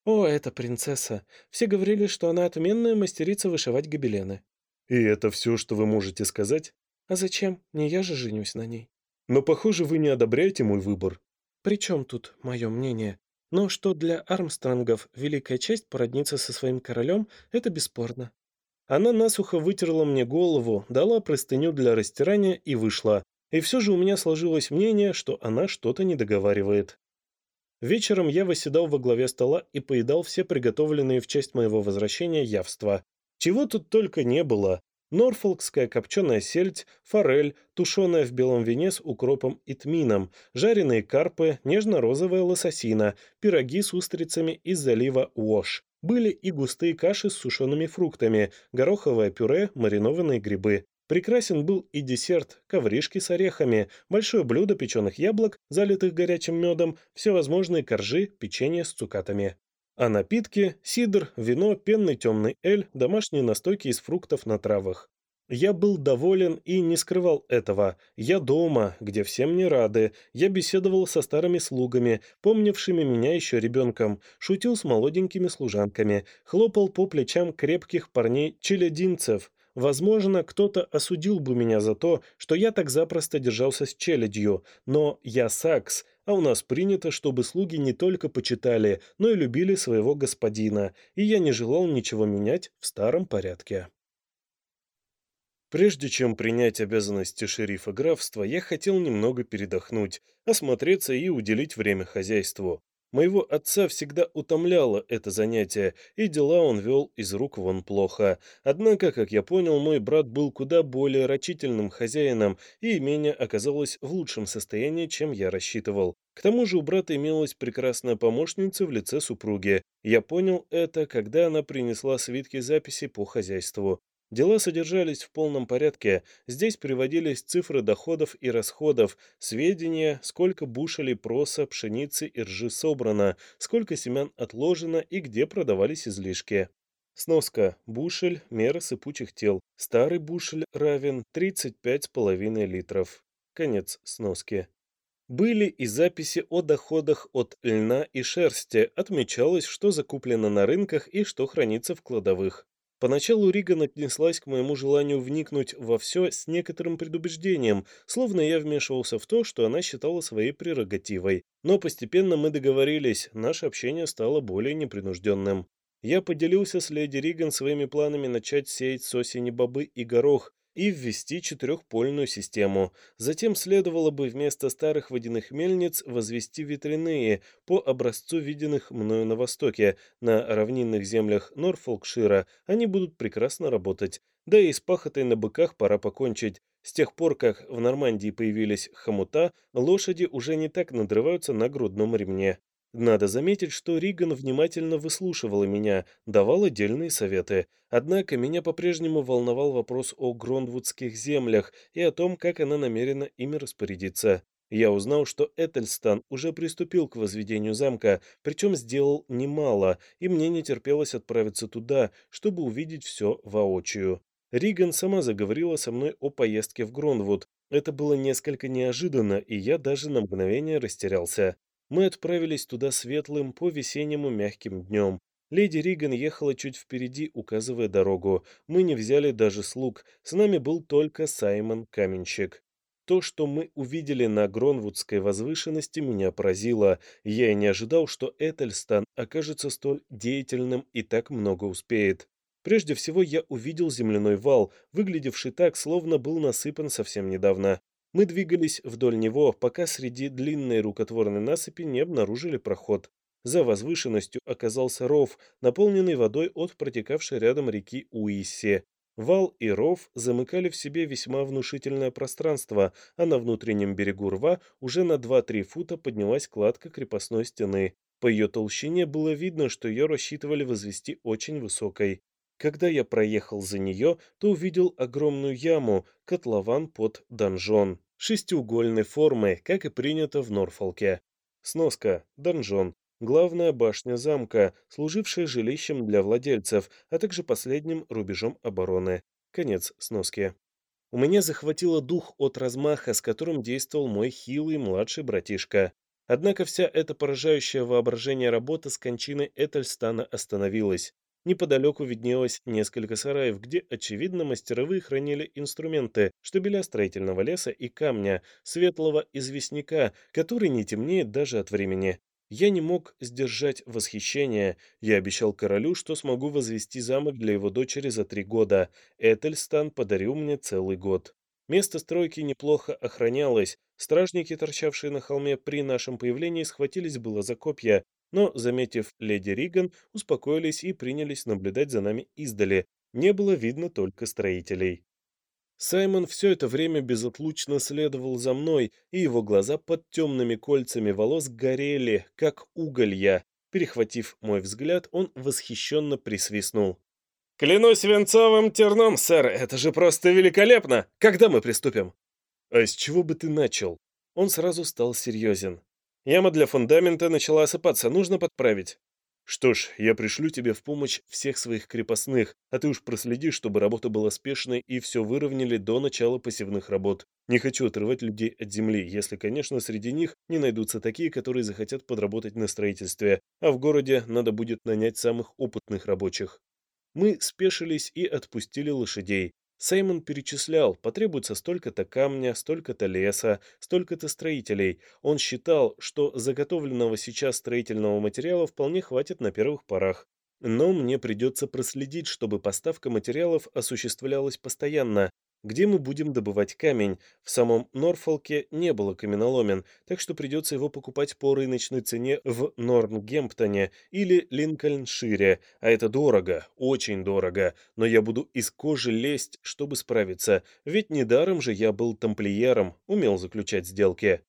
«О, это принцесса! Все говорили, что она отменная мастерица вышивать гобелены». «И это все, что вы можете сказать?» «А зачем? Не я же женюсь на ней». «Но, похоже, вы не одобряете мой выбор». «При чем тут мое мнение? Но что для Армстронгов великая честь породниться со своим королем, это бесспорно. Она насухо вытерла мне голову, дала простыню для растирания и вышла. И все же у меня сложилось мнение, что она что-то не договаривает. Вечером я восседал во главе стола и поедал все приготовленные в честь моего возвращения явства. Чего тут только не было. Норфолкская копченая сельдь, форель, тушеная в белом вине с укропом и тмином, жареные карпы, нежно-розовая лососина, пироги с устрицами из залива Уош. Были и густые каши с сушеными фруктами, гороховое пюре, маринованные грибы. Прекрасен был и десерт, ковришки с орехами, большое блюдо печеных яблок, залитых горячим медом, всевозможные коржи, печенье с цукатами. А напитки – сидр, вино, пенный темный эль, домашние настойки из фруктов на травах. Я был доволен и не скрывал этого. Я дома, где всем не рады. Я беседовал со старыми слугами, помнившими меня еще ребенком, шутил с молоденькими служанками, хлопал по плечам крепких парней-челядинцев. Возможно, кто-то осудил бы меня за то, что я так запросто держался с челядью, но я сакс, а у нас принято, чтобы слуги не только почитали, но и любили своего господина, и я не желал ничего менять в старом порядке. Прежде чем принять обязанности шерифа графства, я хотел немного передохнуть, осмотреться и уделить время хозяйству. Моего отца всегда утомляло это занятие, и дела он вел из рук вон плохо. Однако, как я понял, мой брат был куда более рачительным хозяином, и имение оказалось в лучшем состоянии, чем я рассчитывал. К тому же у брата имелась прекрасная помощница в лице супруги. Я понял это, когда она принесла свитки записи по хозяйству. Дела содержались в полном порядке. Здесь приводились цифры доходов и расходов, сведения, сколько бушелей проса, пшеницы и ржи собрано, сколько семян отложено и где продавались излишки. Сноска. Бушель – мера сыпучих тел. Старый бушель равен 35,5 литров. Конец сноски. Были и записи о доходах от льна и шерсти. Отмечалось, что закуплено на рынках и что хранится в кладовых. Поначалу Риган отнеслась к моему желанию вникнуть во все с некоторым предубеждением, словно я вмешивался в то, что она считала своей прерогативой. Но постепенно мы договорились, наше общение стало более непринужденным. Я поделился с леди Риган своими планами начать сеять с осени бобы и горох, и ввести четырехпольную систему. Затем следовало бы вместо старых водяных мельниц возвести ветряные по образцу виденных мною на Востоке. На равнинных землях Норфолкшира они будут прекрасно работать. Да и с пахотой на быках пора покончить. С тех пор, как в Нормандии появились хомута, лошади уже не так надрываются на грудном ремне. Надо заметить, что Риган внимательно выслушивала меня, давал отдельные советы. Однако меня по-прежнему волновал вопрос о Грондвудских землях и о том, как она намерена ими распорядиться. Я узнал, что Этельстан уже приступил к возведению замка, причем сделал немало, и мне не терпелось отправиться туда, чтобы увидеть все воочию. Риган сама заговорила со мной о поездке в Гронвуд. Это было несколько неожиданно, и я даже на мгновение растерялся. Мы отправились туда светлым, по-весеннему мягким днем. Леди Риган ехала чуть впереди, указывая дорогу. Мы не взяли даже слуг, с нами был только Саймон Каменщик. То, что мы увидели на Гронвудской возвышенности, меня поразило. Я и не ожидал, что Этельстан окажется столь деятельным и так много успеет. Прежде всего я увидел земляной вал, выглядевший так, словно был насыпан совсем недавно. Мы двигались вдоль него, пока среди длинной рукотворной насыпи не обнаружили проход. За возвышенностью оказался ров, наполненный водой от протекавшей рядом реки Уиссе. Вал и ров замыкали в себе весьма внушительное пространство, а на внутреннем берегу рва уже на 2-3 фута поднялась кладка крепостной стены. По ее толщине было видно, что ее рассчитывали возвести очень высокой. Когда я проехал за нее, то увидел огромную яму, котлован под донжон, шестиугольной формы, как и принято в Норфолке. Сноска. Донжон. Главная башня замка, служившая жилищем для владельцев, а также последним рубежом обороны. Конец сноски. У меня захватило дух от размаха, с которым действовал мой хилый младший братишка. Однако вся эта поражающая воображение работа с кончиной Этельстана остановилась. Неподалеку виднелось несколько сараев, где, очевидно, мастеровые хранили инструменты, штабеля строительного леса и камня, светлого известняка, который не темнеет даже от времени. Я не мог сдержать восхищение. Я обещал королю, что смогу возвести замок для его дочери за три года. Этельстан подарил мне целый год. Место стройки неплохо охранялось. Стражники, торчавшие на холме при нашем появлении, схватились было за копья, но, заметив леди Риган, успокоились и принялись наблюдать за нами издали. Не было видно только строителей. Саймон все это время безотлучно следовал за мной, и его глаза под темными кольцами волос горели, как уголья. Перехватив мой взгляд, он восхищенно присвистнул. «Клянусь венцовым терном, сэр, это же просто великолепно! Когда мы приступим?» «А с чего бы ты начал?» Он сразу стал серьезен. Яма для фундамента начала осыпаться, нужно подправить. Что ж, я пришлю тебе в помощь всех своих крепостных, а ты уж проследи, чтобы работа была спешной и все выровняли до начала посевных работ. Не хочу отрывать людей от земли, если, конечно, среди них не найдутся такие, которые захотят подработать на строительстве, а в городе надо будет нанять самых опытных рабочих. Мы спешились и отпустили лошадей. Саймон перечислял, потребуется столько-то камня, столько-то леса, столько-то строителей. Он считал, что заготовленного сейчас строительного материала вполне хватит на первых порах. Но мне придется проследить, чтобы поставка материалов осуществлялась постоянно, где мы будем добывать камень. В самом Норфолке не было каменоломен, так что придется его покупать по рыночной цене в Норнгемптоне или Линкольншире, а это дорого, очень дорого, но я буду из кожи лезть, чтобы справиться, ведь недаром же я был тамплиером, умел заключать сделки.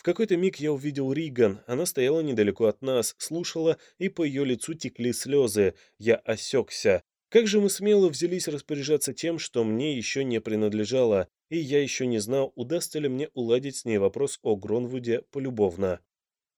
В какой-то миг я увидел Риган, она стояла недалеко от нас, слушала, и по ее лицу текли слезы. Я осекся. Как же мы смело взялись распоряжаться тем, что мне еще не принадлежало, и я еще не знал, удастся ли мне уладить с ней вопрос о Гронвуде полюбовно.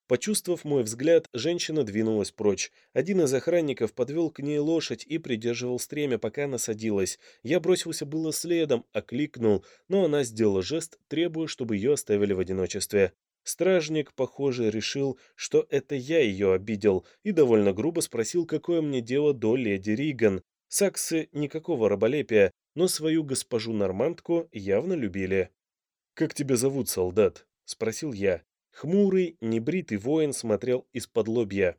Почувствовав мой взгляд, женщина двинулась прочь. Один из охранников подвел к ней лошадь и придерживал стремя, пока она садилась. Я бросился было следом, окликнул, но она сделала жест, требуя, чтобы ее оставили в одиночестве. Стражник, похоже, решил, что это я ее обидел, и довольно грубо спросил, какое мне дело до леди Риган, Саксы никакого раболепия, но свою госпожу-нормандку явно любили. «Как тебя зовут, солдат?» — спросил я. Хмурый, небритый воин смотрел из-под лобья.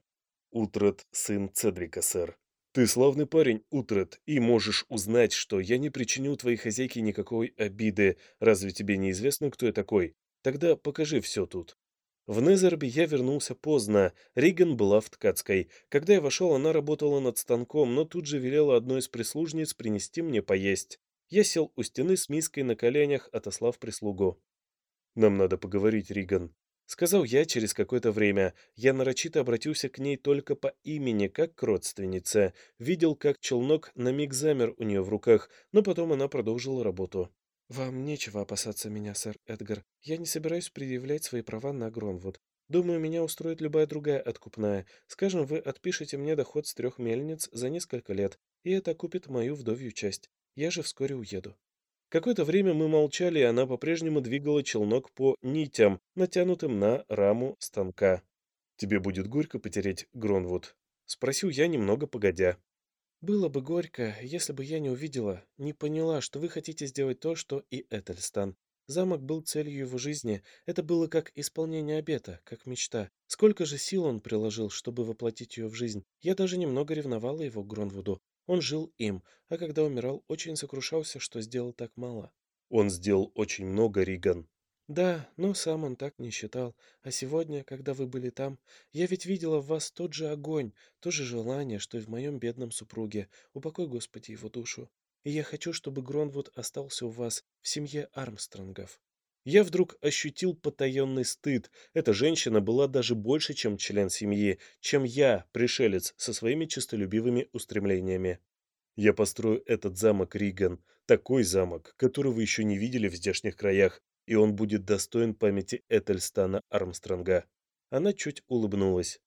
«Утрат, сын Цедрика, сэр. Ты славный парень, Утрат, и можешь узнать, что я не причиню твоей хозяйке никакой обиды. Разве тебе не известно, кто я такой? Тогда покажи все тут». В Незербе я вернулся поздно. Риган была в ткацкой. Когда я вошел, она работала над станком, но тут же велела одной из прислужниц принести мне поесть. Я сел у стены с миской на коленях, отослав прислугу. «Нам надо поговорить, Риган». — сказал я через какое-то время. Я нарочито обратился к ней только по имени, как к родственнице. Видел, как челнок на миг замер у нее в руках, но потом она продолжила работу. «Вам нечего опасаться меня, сэр Эдгар. Я не собираюсь предъявлять свои права на Гронвуд. Думаю, меня устроит любая другая откупная. Скажем, вы отпишете мне доход с трех мельниц за несколько лет, и это купит мою вдовью часть. Я же вскоре уеду. Какое-то время мы молчали, и она по-прежнему двигала челнок по нитям, натянутым на раму станка. «Тебе будет горько потерять Гронвуд?» — спросил я немного погодя. «Было бы горько, если бы я не увидела, не поняла, что вы хотите сделать то, что и Этельстан. Замок был целью его жизни. Это было как исполнение обета, как мечта. Сколько же сил он приложил, чтобы воплотить ее в жизнь. Я даже немного ревновала его к Гронвуду. Он жил им, а когда умирал, очень сокрушался, что сделал так мало. Он сделал очень много, Риган. Да, но сам он так не считал. А сегодня, когда вы были там, я ведь видела в вас тот же огонь, то же желание, что и в моем бедном супруге. Упокой, Господи, его душу. И я хочу, чтобы Гронвуд остался у вас в семье Армстронгов. Я вдруг ощутил потаенный стыд. Эта женщина была даже больше, чем член семьи, чем я, пришелец, со своими честолюбивыми устремлениями. Я построю этот замок Риган, такой замок, который вы еще не видели в здешних краях, и он будет достоин памяти Этельстана Армстронга. Она чуть улыбнулась.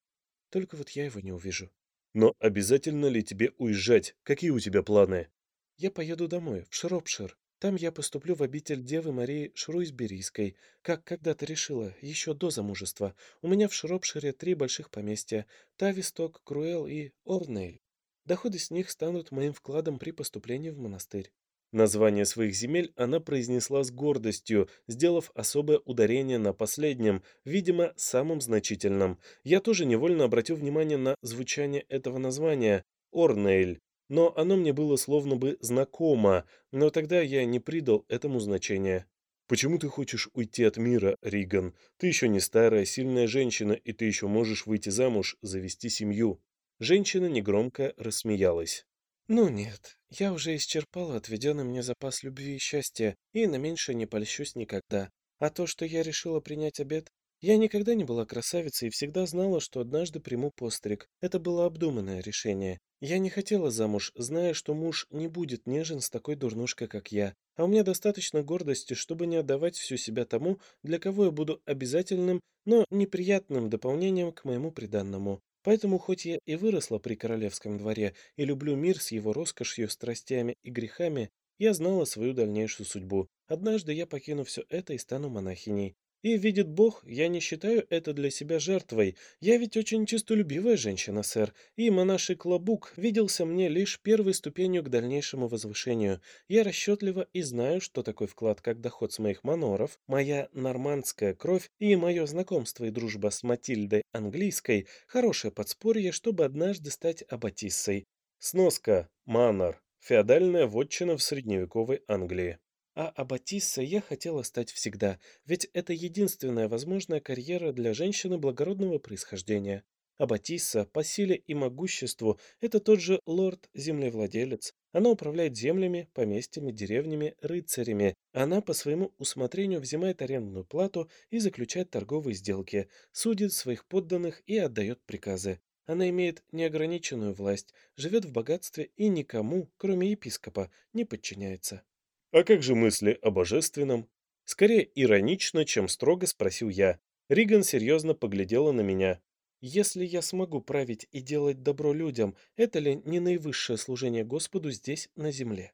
Только вот я его не увижу. Но обязательно ли тебе уезжать? Какие у тебя планы? Я поеду домой, в Шропшир. Там я поступлю в обитель Девы Марии Шруйсберийской, как когда-то решила, еще до замужества. У меня в Шропшире три больших поместья – Тависток, Круэл и Орнейль. Доходы с них станут моим вкладом при поступлении в монастырь. Название своих земель она произнесла с гордостью, сделав особое ударение на последнем, видимо, самым значительном. Я тоже невольно обратил внимание на звучание этого названия – Орнейль но оно мне было словно бы знакомо, но тогда я не придал этому значения. «Почему ты хочешь уйти от мира, Риган? Ты еще не старая, сильная женщина, и ты еще можешь выйти замуж, завести семью». Женщина негромко рассмеялась. «Ну нет, я уже исчерпала отведенный мне запас любви и счастья, и на меньше не польщусь никогда. А то, что я решила принять обед, я никогда не была красавицей и всегда знала, что однажды приму постриг. Это было обдуманное решение. Я не хотела замуж, зная, что муж не будет нежен с такой дурнушкой, как я. А у меня достаточно гордости, чтобы не отдавать всю себя тому, для кого я буду обязательным, но неприятным дополнением к моему приданному. Поэтому, хоть я и выросла при королевском дворе и люблю мир с его роскошью, страстями и грехами, я знала свою дальнейшую судьбу. Однажды я покину все это и стану монахиней. И, видит Бог, я не считаю это для себя жертвой. Я ведь очень честолюбивая женщина, сэр, и монаший клобук виделся мне лишь первой ступенью к дальнейшему возвышению. Я расчетлива и знаю, что такой вклад, как доход с моих маноров, моя нормандская кровь и мое знакомство и дружба с Матильдой английской – хорошее подспорье, чтобы однажды стать аббатиссой. Сноска. Манор. Феодальная вотчина в средневековой Англии. А аббатиссой я хотела стать всегда, ведь это единственная возможная карьера для женщины благородного происхождения. Аббатисса по силе и могуществу – это тот же лорд-землевладелец. Она управляет землями, поместьями, деревнями, рыцарями. Она по своему усмотрению взимает арендную плату и заключает торговые сделки, судит своих подданных и отдает приказы. Она имеет неограниченную власть, живет в богатстве и никому, кроме епископа, не подчиняется. «А как же мысли о божественном?» Скорее иронично, чем строго спросил я. Риган серьезно поглядела на меня. «Если я смогу править и делать добро людям, это ли не наивысшее служение Господу здесь, на земле?»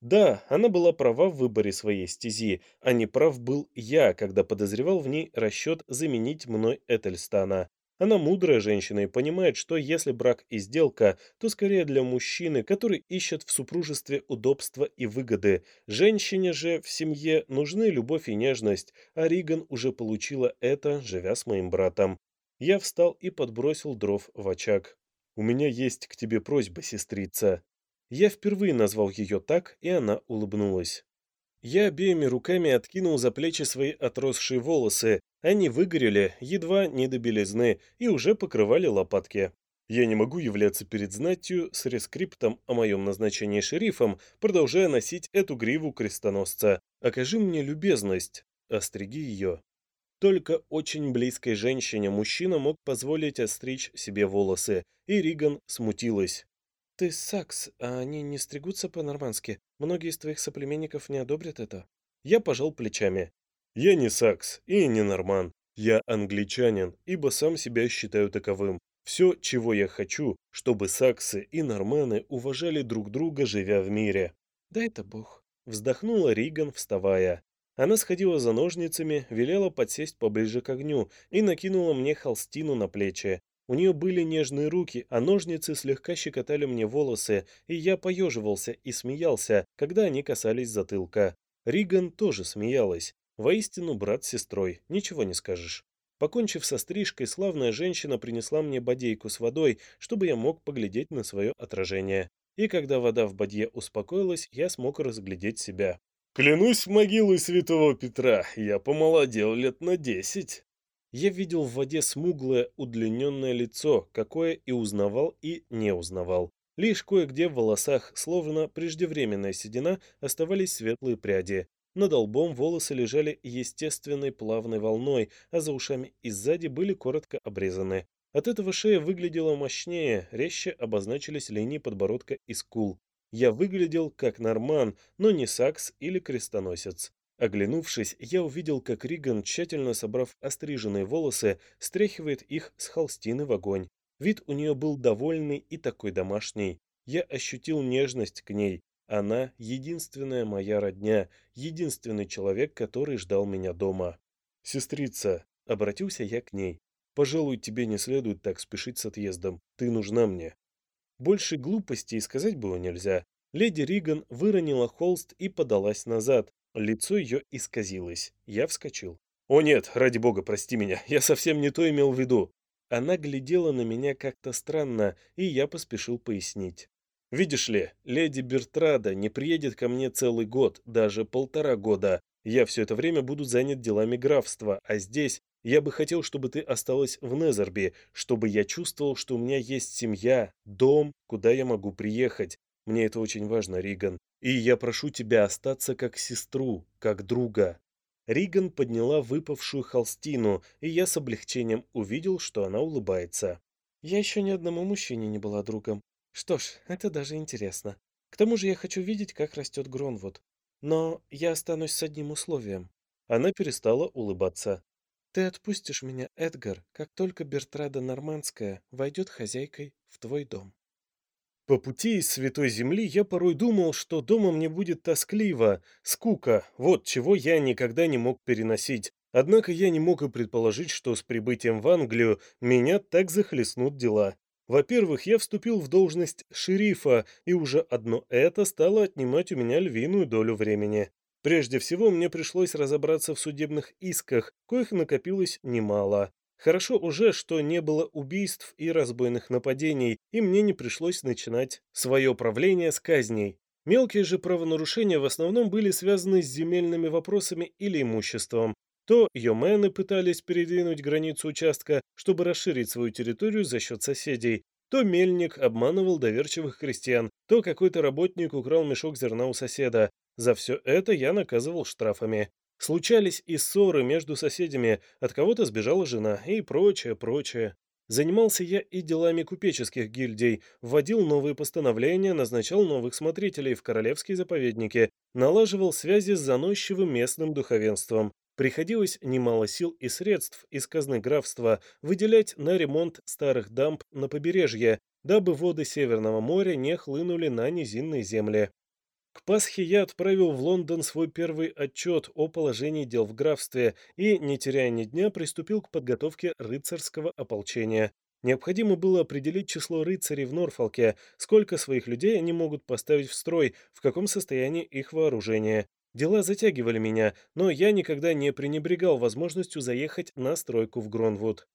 Да, она была права в выборе своей стези, а не прав был я, когда подозревал в ней расчет заменить мной Этельстана. Она мудрая женщина и понимает, что если брак и сделка, то скорее для мужчины, который ищет в супружестве удобства и выгоды. Женщине же в семье нужны любовь и нежность, а Риган уже получила это, живя с моим братом. Я встал и подбросил дров в очаг. «У меня есть к тебе просьба, сестрица». Я впервые назвал ее так, и она улыбнулась. Я обеими руками откинул за плечи свои отросшие волосы. Они выгорели, едва не до белизны, и уже покрывали лопатки. Я не могу являться перед знатью с рескриптом о моем назначении шерифом, продолжая носить эту гриву крестоносца. Окажи мне любезность, остриги ее. Только очень близкой женщине мужчина мог позволить остричь себе волосы, и Риган смутилась. «Ты сакс, а они не стригутся по-нормански. Многие из твоих соплеменников не одобрят это». Я пожал плечами. «Я не сакс и не норман. Я англичанин, ибо сам себя считаю таковым. Все, чего я хочу, чтобы саксы и норманы уважали друг друга, живя в мире». «Да это бог», — вздохнула Риган, вставая. Она сходила за ножницами, велела подсесть поближе к огню и накинула мне холстину на плечи. У нее были нежные руки, а ножницы слегка щекотали мне волосы, и я поеживался и смеялся, когда они касались затылка. Риган тоже смеялась. Воистину брат с сестрой, ничего не скажешь. Покончив со стрижкой, славная женщина принесла мне бодейку с водой, чтобы я мог поглядеть на свое отражение. И когда вода в бадье успокоилась, я смог разглядеть себя. Клянусь могилой святого Петра, я помолодел лет на десять. Я видел в воде смуглое, удлиненное лицо, какое и узнавал, и не узнавал. Лишь кое-где в волосах, словно преждевременная седина, оставались светлые пряди. Над лбом волосы лежали естественной плавной волной, а за ушами и сзади были коротко обрезаны. От этого шея выглядела мощнее, резче обозначились линии подбородка и скул. Я выглядел как норман, но не сакс или крестоносец. Оглянувшись, я увидел, как Риган, тщательно собрав остриженные волосы, стряхивает их с холстины в огонь. Вид у нее был довольный и такой домашний. Я ощутил нежность к ней. Она — единственная моя родня, единственный человек, который ждал меня дома. «Сестрица», — обратился я к ней, — «пожалуй, тебе не следует так спешить с отъездом. Ты нужна мне». Больше глупостей сказать было нельзя. Леди Риган выронила холст и подалась назад. Лицо ее исказилось. Я вскочил. «О нет, ради бога, прости меня, я совсем не то имел в виду». Она глядела на меня как-то странно, и я поспешил пояснить. «Видишь ли, леди Бертрада не приедет ко мне целый год, даже полтора года. Я все это время буду занят делами графства, а здесь я бы хотел, чтобы ты осталась в Незерби, чтобы я чувствовал, что у меня есть семья, дом, куда я могу приехать. Мне это очень важно, Риган. И я прошу тебя остаться как сестру, как друга». Риган подняла выпавшую холстину, и я с облегчением увидел, что она улыбается. «Я еще ни одному мужчине не была другом. Что ж, это даже интересно. К тому же я хочу видеть, как растет Гронвуд. Но я останусь с одним условием». Она перестала улыбаться. Ты отпустишь меня, Эдгар, как только Бертрада Нормандская войдет хозяйкой в твой дом. По пути из Святой Земли я порой думал, что дома мне будет тоскливо, скука, вот чего я никогда не мог переносить. Однако я не мог и предположить, что с прибытием в Англию меня так захлестнут дела. Во-первых, я вступил в должность шерифа, и уже одно это стало отнимать у меня львиную долю времени. Прежде всего, мне пришлось разобраться в судебных исках, коих накопилось немало. Хорошо уже, что не было убийств и разбойных нападений, и мне не пришлось начинать свое правление с казней. Мелкие же правонарушения в основном были связаны с земельными вопросами или имуществом. То йомены пытались передвинуть границу участка, чтобы расширить свою территорию за счет соседей, то мельник обманывал доверчивых крестьян, то какой-то работник украл мешок зерна у соседа, за все это я наказывал штрафами. Случались и ссоры между соседями, от кого-то сбежала жена и прочее, прочее. Занимался я и делами купеческих гильдий, вводил новые постановления, назначал новых смотрителей в королевские заповедники, налаживал связи с заносчивым местным духовенством. Приходилось немало сил и средств из казны графства выделять на ремонт старых дамб на побережье, дабы воды Северного моря не хлынули на низинные земли. К Пасхе я отправил в Лондон свой первый отчет о положении дел в графстве и, не теряя ни дня, приступил к подготовке рыцарского ополчения. Необходимо было определить число рыцарей в Норфолке, сколько своих людей они могут поставить в строй, в каком состоянии их вооружение. Дела затягивали меня, но я никогда не пренебрегал возможностью заехать на стройку в Гронвуд.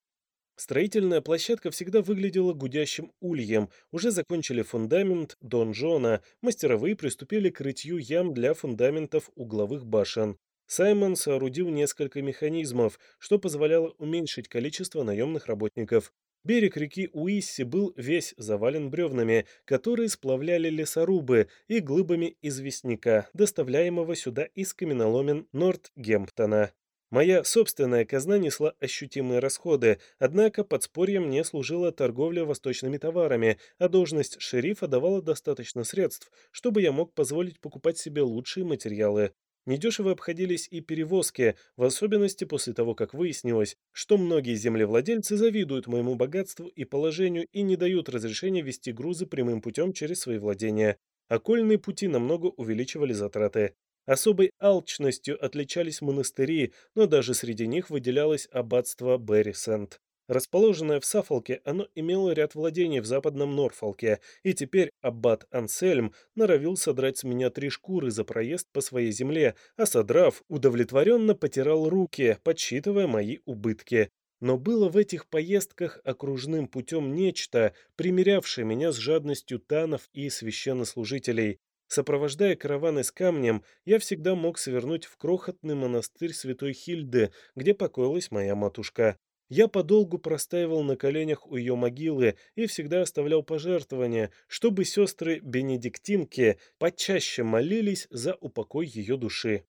Строительная площадка всегда выглядела гудящим ульем. Уже закончили фундамент донжона, мастеровые приступили к рытью ям для фундаментов угловых башен. Саймон соорудил несколько механизмов, что позволяло уменьшить количество наемных работников. Берег реки Уисси был весь завален бревнами, которые сплавляли лесорубы и глыбами известняка, доставляемого сюда из каменоломен Нортгемптона. Моя собственная казна несла ощутимые расходы, однако подспорьем мне служила торговля восточными товарами, а должность шерифа давала достаточно средств, чтобы я мог позволить покупать себе лучшие материалы. Недешево обходились и перевозки, в особенности после того, как выяснилось, что многие землевладельцы завидуют моему богатству и положению и не дают разрешения вести грузы прямым путем через свои владения. Окольные пути намного увеличивали затраты. Особой алчностью отличались монастыри, но даже среди них выделялось аббатство Берри-Сент. Расположенное в Саффолке, оно имело ряд владений в западном Норфолке, и теперь аббат Ансельм норовил содрать с меня три шкуры за проезд по своей земле, а содрав, удовлетворенно потирал руки, подсчитывая мои убытки. Но было в этих поездках окружным путем нечто, примирявшее меня с жадностью танов и священнослужителей. Сопровождая караваны с камнем, я всегда мог свернуть в крохотный монастырь Святой Хильды, где покоилась моя матушка. Я подолгу простаивал на коленях у ее могилы и всегда оставлял пожертвования, чтобы сестры-бенедиктинки почаще молились за упокой ее души.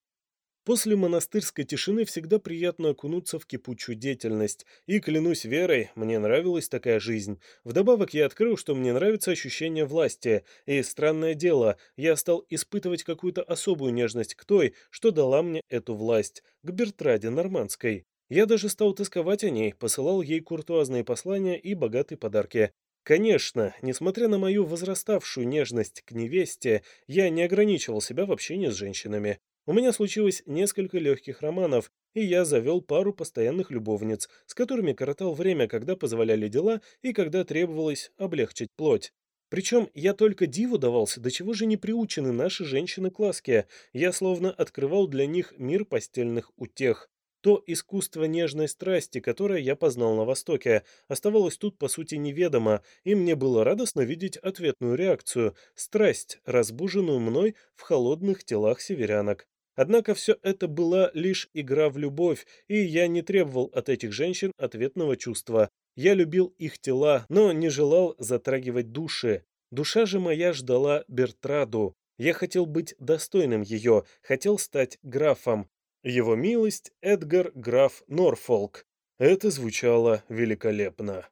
После монастырской тишины всегда приятно окунуться в кипучую деятельность, и, клянусь верой, мне нравилась такая жизнь. Вдобавок я открыл, что мне нравится ощущение власти, и, странное дело, я стал испытывать какую-то особую нежность к той, что дала мне эту власть, к Бертраде Нормандской. Я даже стал тосковать о ней, посылал ей куртуазные послания и богатые подарки. Конечно, несмотря на мою возраставшую нежность к невесте, я не ограничивал себя в общении с женщинами. У меня случилось несколько легких романов, и я завел пару постоянных любовниц, с которыми коротал время, когда позволяли дела и когда требовалось облегчить плоть. Причем я только диву давался, до чего же не приучены наши женщины к ласке. Я словно открывал для них мир постельных утех. То искусство нежной страсти, которое я познал на Востоке, оставалось тут по сути неведомо, и мне было радостно видеть ответную реакцию – страсть, разбуженную мной в холодных телах северянок. Однако все это была лишь игра в любовь, и я не требовал от этих женщин ответного чувства. Я любил их тела, но не желал затрагивать души. Душа же моя ждала Бертраду. Я хотел быть достойным ее, хотел стать графом. Его милость Эдгар граф Норфолк. Это звучало великолепно.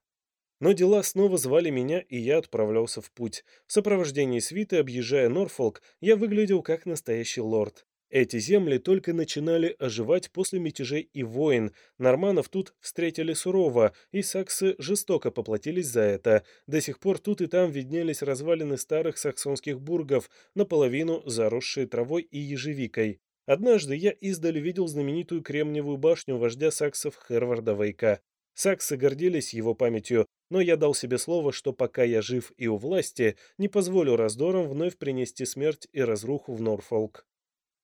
Но дела снова звали меня, и я отправлялся в путь. В сопровождении свиты, объезжая Норфолк, я выглядел как настоящий лорд. Эти земли только начинали оживать после мятежей и войн. Норманов тут встретили сурово, и саксы жестоко поплатились за это. До сих пор тут и там виднелись развалины старых саксонских бургов, наполовину заросшие травой и ежевикой. Однажды я издали видел знаменитую кремниевую башню вождя саксов Херварда Вейка. Саксы гордились его памятью, но я дал себе слово, что пока я жив и у власти, не позволю раздорам вновь принести смерть и разруху в Норфолк.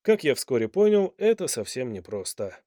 Как я вскоре понял, это совсем непросто.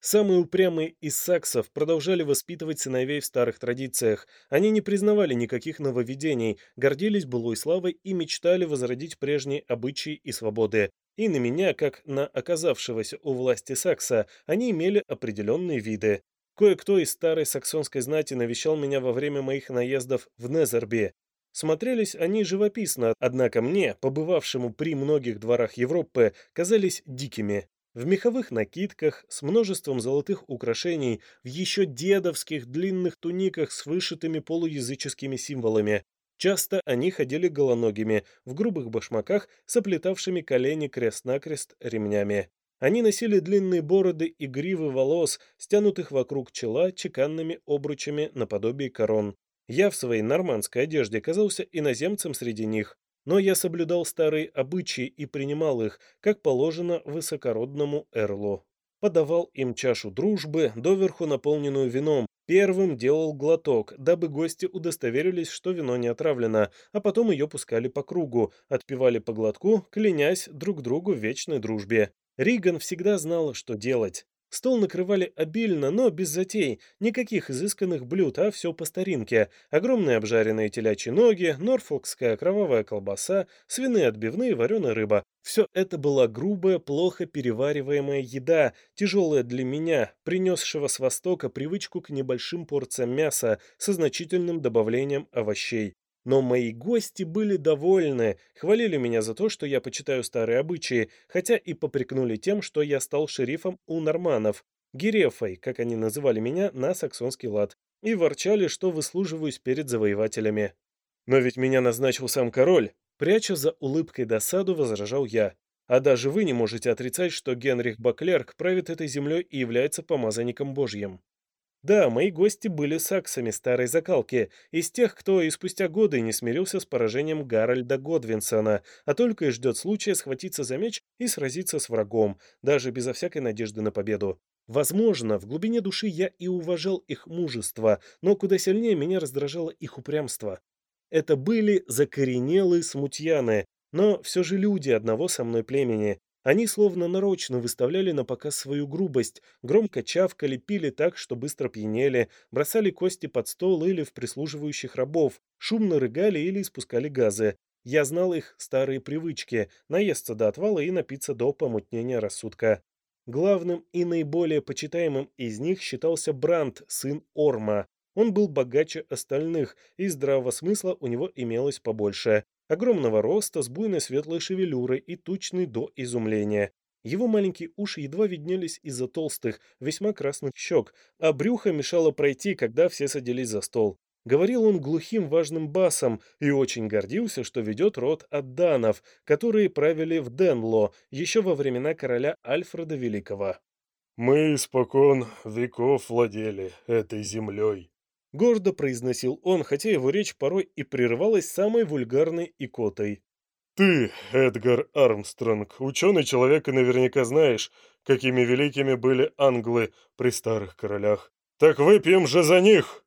Самые упрямые из саксов продолжали воспитывать сыновей в старых традициях. Они не признавали никаких нововведений, гордились былой славой и мечтали возродить прежние обычаи и свободы. И на меня, как на оказавшегося у власти сакса, они имели определенные виды. Кое-кто из старой саксонской знати навещал меня во время моих наездов в Незерби. Смотрелись они живописно, однако мне, побывавшему при многих дворах Европы, казались дикими. В меховых накидках, с множеством золотых украшений, в еще дедовских длинных туниках с вышитыми полуязыческими символами. Часто они ходили голоногими, в грубых башмаках, с оплетавшими колени крест-накрест ремнями. Они носили длинные бороды и гривы волос, стянутых вокруг чела чеканными обручами наподобие корон. Я в своей нормандской одежде казался иноземцем среди них, но я соблюдал старые обычаи и принимал их, как положено высокородному эрлу. Подавал им чашу дружбы, доверху наполненную вином, первым делал глоток, дабы гости удостоверились, что вино не отравлено, а потом ее пускали по кругу, отпивали по глотку, клянясь друг другу в вечной дружбе. Риган всегда знал, что делать. Стол накрывали обильно, но без затей, никаких изысканных блюд, а все по старинке. Огромные обжаренные телячьи ноги, норфолкская кровавая колбаса, свиные отбивные, вареная рыба. Все это была грубая, плохо перевариваемая еда, тяжелая для меня, принесшего с Востока привычку к небольшим порциям мяса со значительным добавлением овощей. Но мои гости были довольны, хвалили меня за то, что я почитаю старые обычаи, хотя и попрекнули тем, что я стал шерифом у норманов. Герефой, как они называли меня на саксонский лад, и ворчали, что выслуживаюсь перед завоевателями. Но ведь меня назначил сам король, пряча за улыбкой досаду, возражал я. А даже вы не можете отрицать, что Генрих Баклерк правит этой землей и является помазанником Божьим. Да, мои гости были саксами старой закалки, из тех, кто и спустя годы не смирился с поражением Гарольда Годвинсона, а только и ждет случая схватиться за меч и сразиться с врагом, даже безо всякой надежды на победу. Возможно, в глубине души я и уважал их мужество, но куда сильнее меня раздражало их упрямство. Это были закоренелые смутьяны, но все же люди одного со мной племени. Они словно нарочно выставляли на показ свою грубость, громко чавкали, пили так, что быстро пьянели, бросали кости под стол или в прислуживающих рабов, шумно рыгали или испускали газы. Я знал их старые привычки – наесться до отвала и напиться до помутнения рассудка. Главным и наиболее почитаемым из них считался Бранд, сын Орма. Он был богаче остальных, и здравого смысла у него имелось побольше огромного роста, с буйной светлой шевелюрой и тучный до изумления. Его маленькие уши едва виднелись из-за толстых, весьма красных щек, а брюхо мешало пройти, когда все садились за стол. Говорил он глухим важным басом и очень гордился, что ведет род от данов, которые правили в Денло еще во времена короля Альфреда Великого. «Мы испокон веков владели этой землей», Гордо произносил он, хотя его речь порой и прерывалась самой вульгарной икотой. «Ты, Эдгар Армстронг, ученый человек и наверняка знаешь, какими великими были англы при старых королях. Так выпьем же за них!»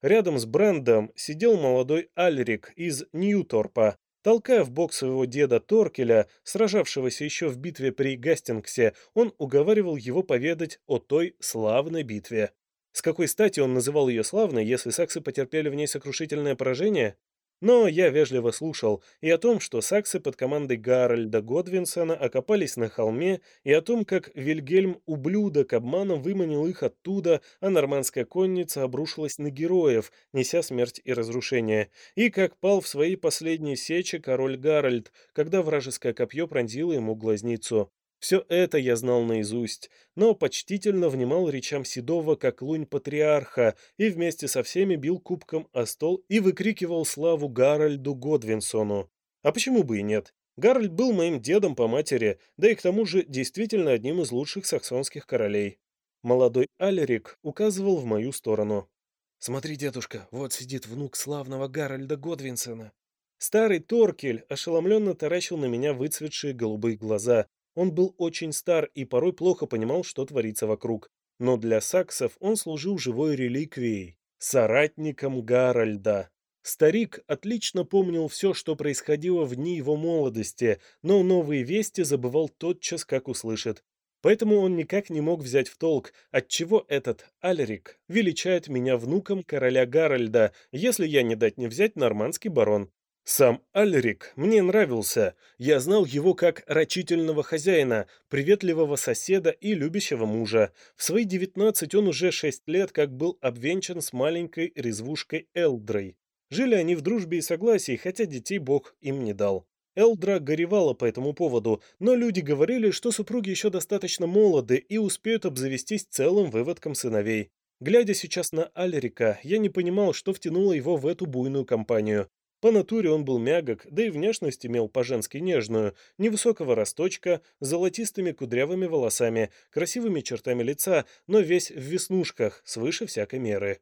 Рядом с Брендом сидел молодой Альрик из Ньюторпа. Толкая в бок своего деда Торкеля, сражавшегося еще в битве при Гастингсе, он уговаривал его поведать о той славной битве. С какой стати он называл ее славной, если саксы потерпели в ней сокрушительное поражение? Но я вежливо слушал и о том, что саксы под командой Гарольда Годвинсона окопались на холме, и о том, как Вильгельм ублюдок обманом выманил их оттуда, а нормандская конница обрушилась на героев, неся смерть и разрушение, и как пал в своей последней сече король Гарольд, когда вражеское копье пронзило ему глазницу. Все это я знал наизусть, но почтительно внимал речам Седова как лунь патриарха и вместе со всеми бил кубком о стол и выкрикивал славу Гарольду Годвинсону. А почему бы и нет? Гарольд был моим дедом по матери, да и к тому же действительно одним из лучших саксонских королей. Молодой Алерик указывал в мою сторону. «Смотри, дедушка, вот сидит внук славного Гарольда Годвинсона». Старый Торкель ошеломленно таращил на меня выцветшие голубые глаза, он был очень стар и порой плохо понимал, что творится вокруг. Но для саксов он служил живой реликвией, соратником Гарольда. Старик отлично помнил все, что происходило в дни его молодости, но новые вести забывал тотчас, как услышит. Поэтому он никак не мог взять в толк, отчего этот Альрик величает меня внуком короля Гарольда, если я не дать не взять нормандский барон. Сам Альрик мне нравился. Я знал его как рачительного хозяина, приветливого соседа и любящего мужа. В свои девятнадцать он уже шесть лет как был обвенчан с маленькой резвушкой Элдрой. Жили они в дружбе и согласии, хотя детей Бог им не дал. Элдра горевала по этому поводу, но люди говорили, что супруги еще достаточно молоды и успеют обзавестись целым выводком сыновей. Глядя сейчас на Альрика, я не понимал, что втянуло его в эту буйную компанию. По натуре он был мягок, да и внешность имел по-женски нежную, невысокого росточка, с золотистыми кудрявыми волосами, красивыми чертами лица, но весь в веснушках, свыше всякой меры.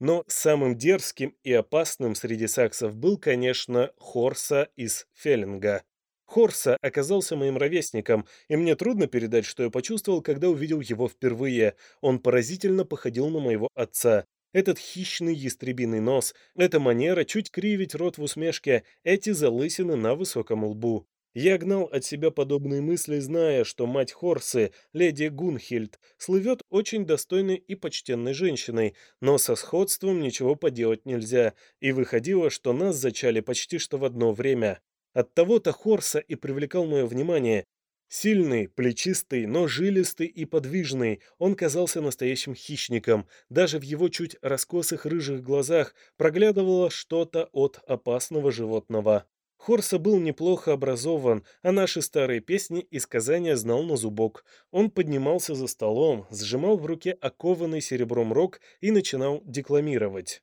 Но самым дерзким и опасным среди саксов был, конечно, Хорса из Феллинга. Хорса оказался моим ровесником, и мне трудно передать, что я почувствовал, когда увидел его впервые. Он поразительно походил на моего отца. Этот хищный ястребиный нос, эта манера чуть кривить рот в усмешке, эти залысины на высоком лбу. Я гнал от себя подобные мысли, зная, что мать Хорсы, леди Гунхильд, слывет очень достойной и почтенной женщиной, но со сходством ничего поделать нельзя, и выходило, что нас зачали почти что в одно время. Оттого-то Хорса и привлекал мое внимание, Сильный, плечистый, но жилистый и подвижный, он казался настоящим хищником. Даже в его чуть раскосых рыжих глазах проглядывало что-то от опасного животного. Хорса был неплохо образован, а наши старые песни и сказания знал на зубок. Он поднимался за столом, сжимал в руке окованный серебром рог и начинал декламировать.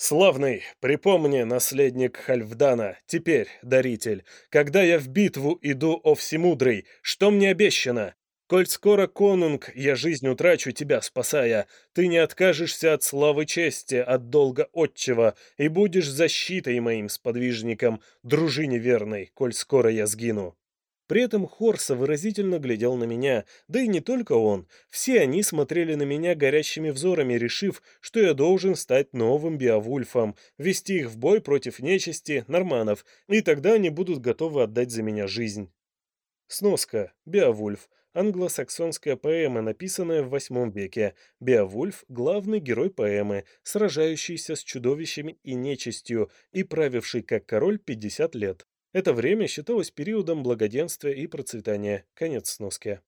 «Славный, припомни, наследник Хальфдана, теперь, даритель, когда я в битву иду, о всемудрый, что мне обещано? Коль скоро, конунг, я жизнь утрачу, тебя спасая, ты не откажешься от славы чести, от долга отчего, и будешь защитой моим сподвижником, дружине верной, коль скоро я сгину». При этом Хорса выразительно глядел на меня, да и не только он. Все они смотрели на меня горящими взорами, решив, что я должен стать новым Беовульфом, вести их в бой против нечисти, норманов, и тогда они будут готовы отдать за меня жизнь. Сноска. Беовульф англосаксонская поэма, написанная в VIII веке. Беовульф – главный герой поэмы, сражающийся с чудовищами и нечистью и правивший как король 50 лет. Это время считалось периодом благоденствия и процветания. Конец сноски.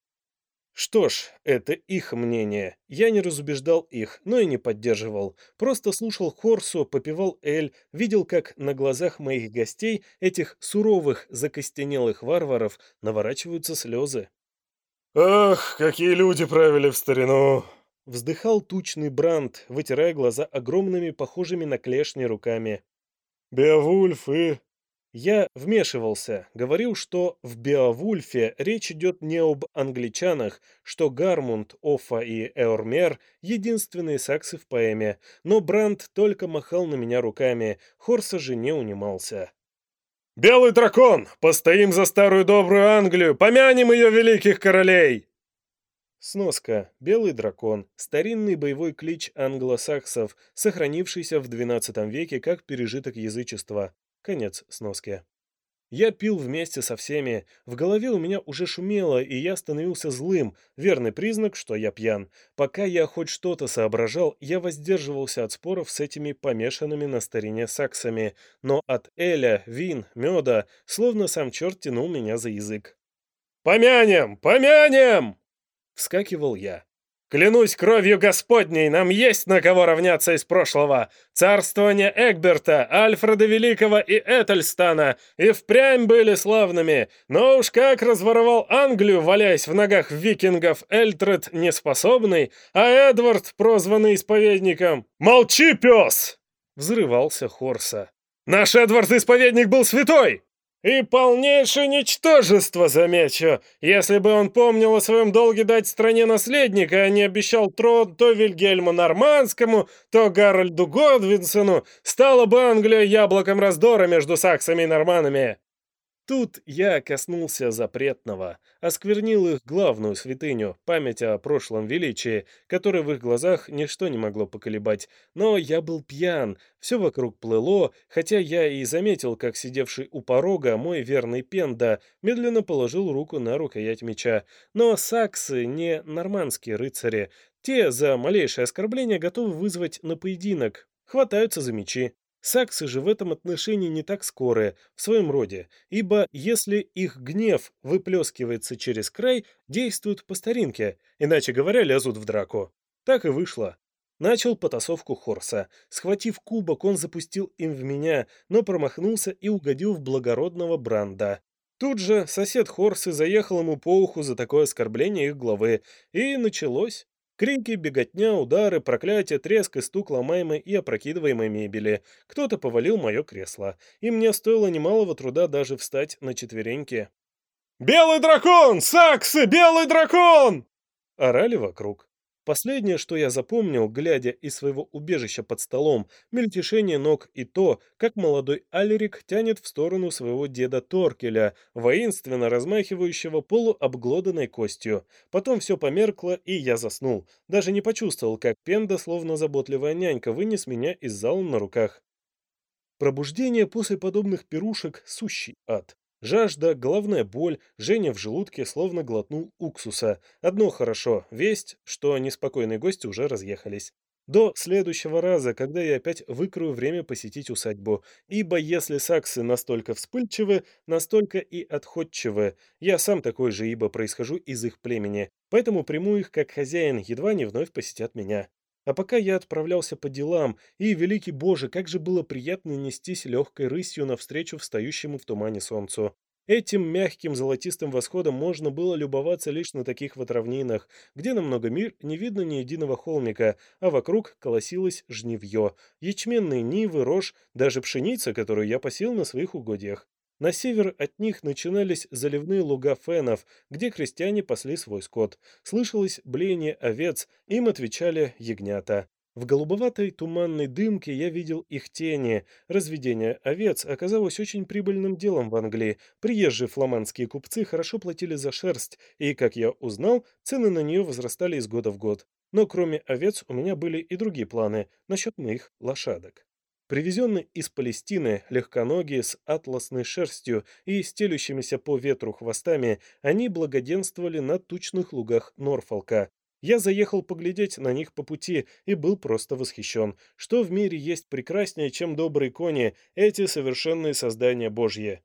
Что ж, это их мнение. Я не разубеждал их, но и не поддерживал. Просто слушал Хорсу, попивал эль, видел, как на глазах моих гостей, этих суровых, закостенелых варваров, наворачиваются слезы. «Ах, какие люди правили в старину!» Вздыхал тучный Бранд, вытирая глаза огромными, похожими на клешни руками. «Беовульф и...» Я вмешивался, говорил, что в Беовульфе речь идет не об англичанах, что Гармунд, Оффа и Эормер — единственные саксы в поэме, но Бранд только махал на меня руками, Хорса же не унимался. «Белый дракон! Постоим за старую добрую Англию! Помянем ее великих королей!» Сноска. Белый дракон. Старинный боевой клич англосаксов, сохранившийся в XII веке как пережиток язычества. Конец сноски. Я пил вместе со всеми, в голове у меня уже шумело, и я становился злым, верный признак, что я пьян. Пока я хоть что-то соображал, я воздерживался от споров с этими помешанными на старине саксами, но от эля, вин, меда, словно сам черт тянул меня за язык. «Помянем! Помянем!» — вскакивал я. Клянусь кровью Господней, нам есть на кого равняться из прошлого. Царствование Эгберта, Альфреда Великого и Этельстана и впрямь были славными, но уж как разворовал Англию, валяясь в ногах викингов, Эльтред неспособный, а Эдвард, прозванный исповедником... «Молчи, пес!» — взрывался Хорса. «Наш Эдвард-исповедник был святой!» И полнейшее ничтожество, замечу. Если бы он помнил о своем долге дать стране наследника, а не обещал трон то Вильгельму Нормандскому, то Гарольду Годвинсону, стала бы Англия яблоком раздора между саксами и норманами. Тут я коснулся запретного, осквернил их главную святыню, память о прошлом величии, которое в их глазах ничто не могло поколебать. Но я был пьян, все вокруг плыло, хотя я и заметил, как сидевший у порога мой верный Пенда медленно положил руку на рукоять меча. Но саксы не нормандские рыцари. Те за малейшее оскорбление готовы вызвать на поединок, хватаются за мечи. Саксы же в этом отношении не так скорые, в своем роде, ибо если их гнев выплескивается через край, действуют по старинке, иначе говоря, лезут в драку. Так и вышло. Начал потасовку Хорса. Схватив кубок, он запустил им в меня, но промахнулся и угодил в благородного Бранда. Тут же сосед Хорсы заехал ему по уху за такое оскорбление их главы, и началось. Крики, беготня, удары, проклятия, треск и стук ломаемой и опрокидываемой мебели. Кто-то повалил мое кресло, и мне стоило немалого труда даже встать на четвереньки. «Белый дракон! Саксы! Белый дракон!» Орали вокруг. Последнее, что я запомнил, глядя из своего убежища под столом, мельтешение ног и то, как молодой Алерик тянет в сторону своего деда Торкеля, воинственно размахивающего полуобглоданной костью. Потом все померкло, и я заснул. Даже не почувствовал, как Пенда, словно заботливая нянька, вынес меня из зала на руках. Пробуждение после подобных пирушек — сущий ад. Жажда, головная боль, Женя в желудке словно глотнул уксуса. Одно хорошо, весть, что неспокойные гости уже разъехались. До следующего раза, когда я опять выкрою время посетить усадьбу, ибо если саксы настолько вспыльчивы, настолько и отходчивы. Я сам такой же, ибо происхожу из их племени, поэтому приму их как хозяин, едва не вновь посетят меня. А пока я отправлялся по делам, и, великий Боже, как же было приятно нестись легкой рысью навстречу встающему в тумане солнцу. Этим мягким золотистым восходом можно было любоваться лишь на таких вот равнинах, где на много миль не видно ни единого холмика, а вокруг колосилось жнивье, ячменные нивы, рожь, даже пшеница, которую я посел на своих угодьях. На север от них начинались заливные луга фенов, где крестьяне пасли свой скот. Слышалось блеяние овец, им отвечали ягнята. В голубоватой туманной дымке я видел их тени. Разведение овец оказалось очень прибыльным делом в Англии. Приезжие фламандские купцы хорошо платили за шерсть, и, как я узнал, цены на нее возрастали из года в год. Но кроме овец у меня были и другие планы насчет моих лошадок. Привезенные из Палестины, легконогие, с атласной шерстью и стелющимися по ветру хвостами, они благоденствовали на тучных лугах Норфолка. Я заехал поглядеть на них по пути и был просто восхищен. Что в мире есть прекраснее, чем добрые кони, эти совершенные создания Божьи.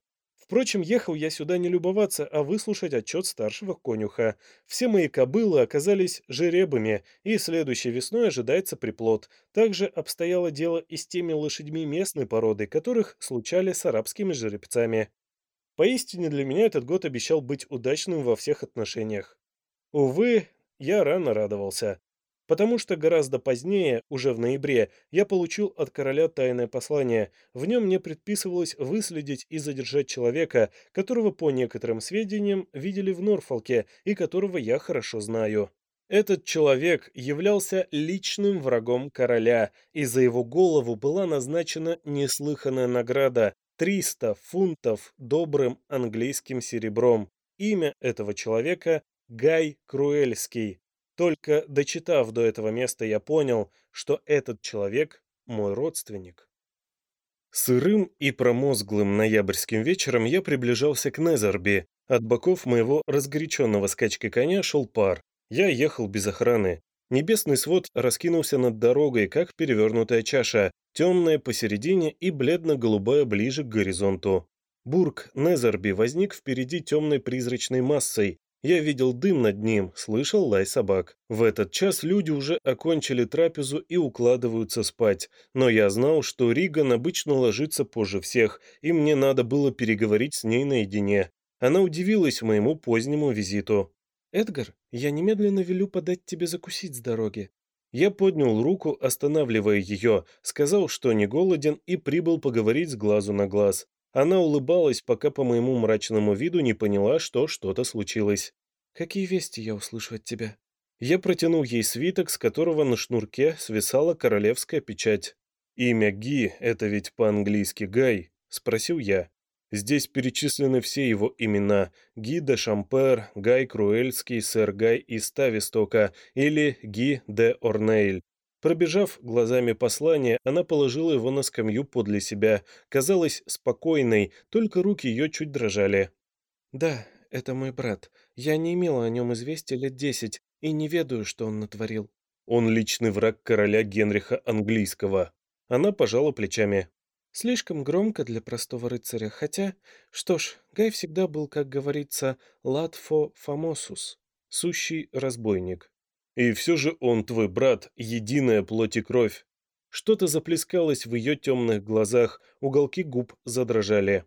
Впрочем, ехал я сюда не любоваться, а выслушать отчет старшего конюха. Все мои кобылы оказались жеребами, и следующей весной ожидается приплод. Также обстояло дело и с теми лошадьми местной породы, которых случали с арабскими жеребцами. Поистине для меня этот год обещал быть удачным во всех отношениях. Увы, я рано радовался потому что гораздо позднее, уже в ноябре, я получил от короля тайное послание. В нем мне предписывалось выследить и задержать человека, которого, по некоторым сведениям, видели в Норфолке и которого я хорошо знаю. Этот человек являлся личным врагом короля, и за его голову была назначена неслыханная награда – 300 фунтов добрым английским серебром. Имя этого человека – Гай Круэльский. Только дочитав до этого места, я понял, что этот человек мой родственник. Сырым и промозглым ноябрьским вечером я приближался к Незерби. От боков моего разгоряченного скачки коня шел пар. Я ехал без охраны. Небесный свод раскинулся над дорогой, как перевернутая чаша, темная посередине и бледно-голубая ближе к горизонту. Бург Незерби возник впереди темной призрачной массой, я видел дым над ним, слышал лай собак. В этот час люди уже окончили трапезу и укладываются спать. Но я знал, что Риган обычно ложится позже всех, и мне надо было переговорить с ней наедине. Она удивилась моему позднему визиту. «Эдгар, я немедленно велю подать тебе закусить с дороги». Я поднял руку, останавливая ее, сказал, что не голоден, и прибыл поговорить с глазу на глаз. Она улыбалась, пока по моему мрачному виду не поняла, что что-то случилось. «Какие вести я услышу от тебя?» Я протянул ей свиток, с которого на шнурке свисала королевская печать. «Имя Ги — это ведь по-английски Гай?» — спросил я. Здесь перечислены все его имена – Ги де Шампер, Гай Круэльский, сэр Гай из Тавистока или Ги де Орнейль. Пробежав глазами послание, она положила его на скамью подле себя. Казалась спокойной, только руки ее чуть дрожали. «Да, это мой брат. Я не имела о нем известия лет десять и не ведаю, что он натворил». «Он личный враг короля Генриха Английского». Она пожала плечами. «Слишком громко для простого рыцаря, хотя... Что ж, Гай всегда был, как говорится, латфо фамосус, сущий разбойник. И все же он твой брат, единая плоть и кровь. Что-то заплескалось в ее темных глазах, уголки губ задрожали.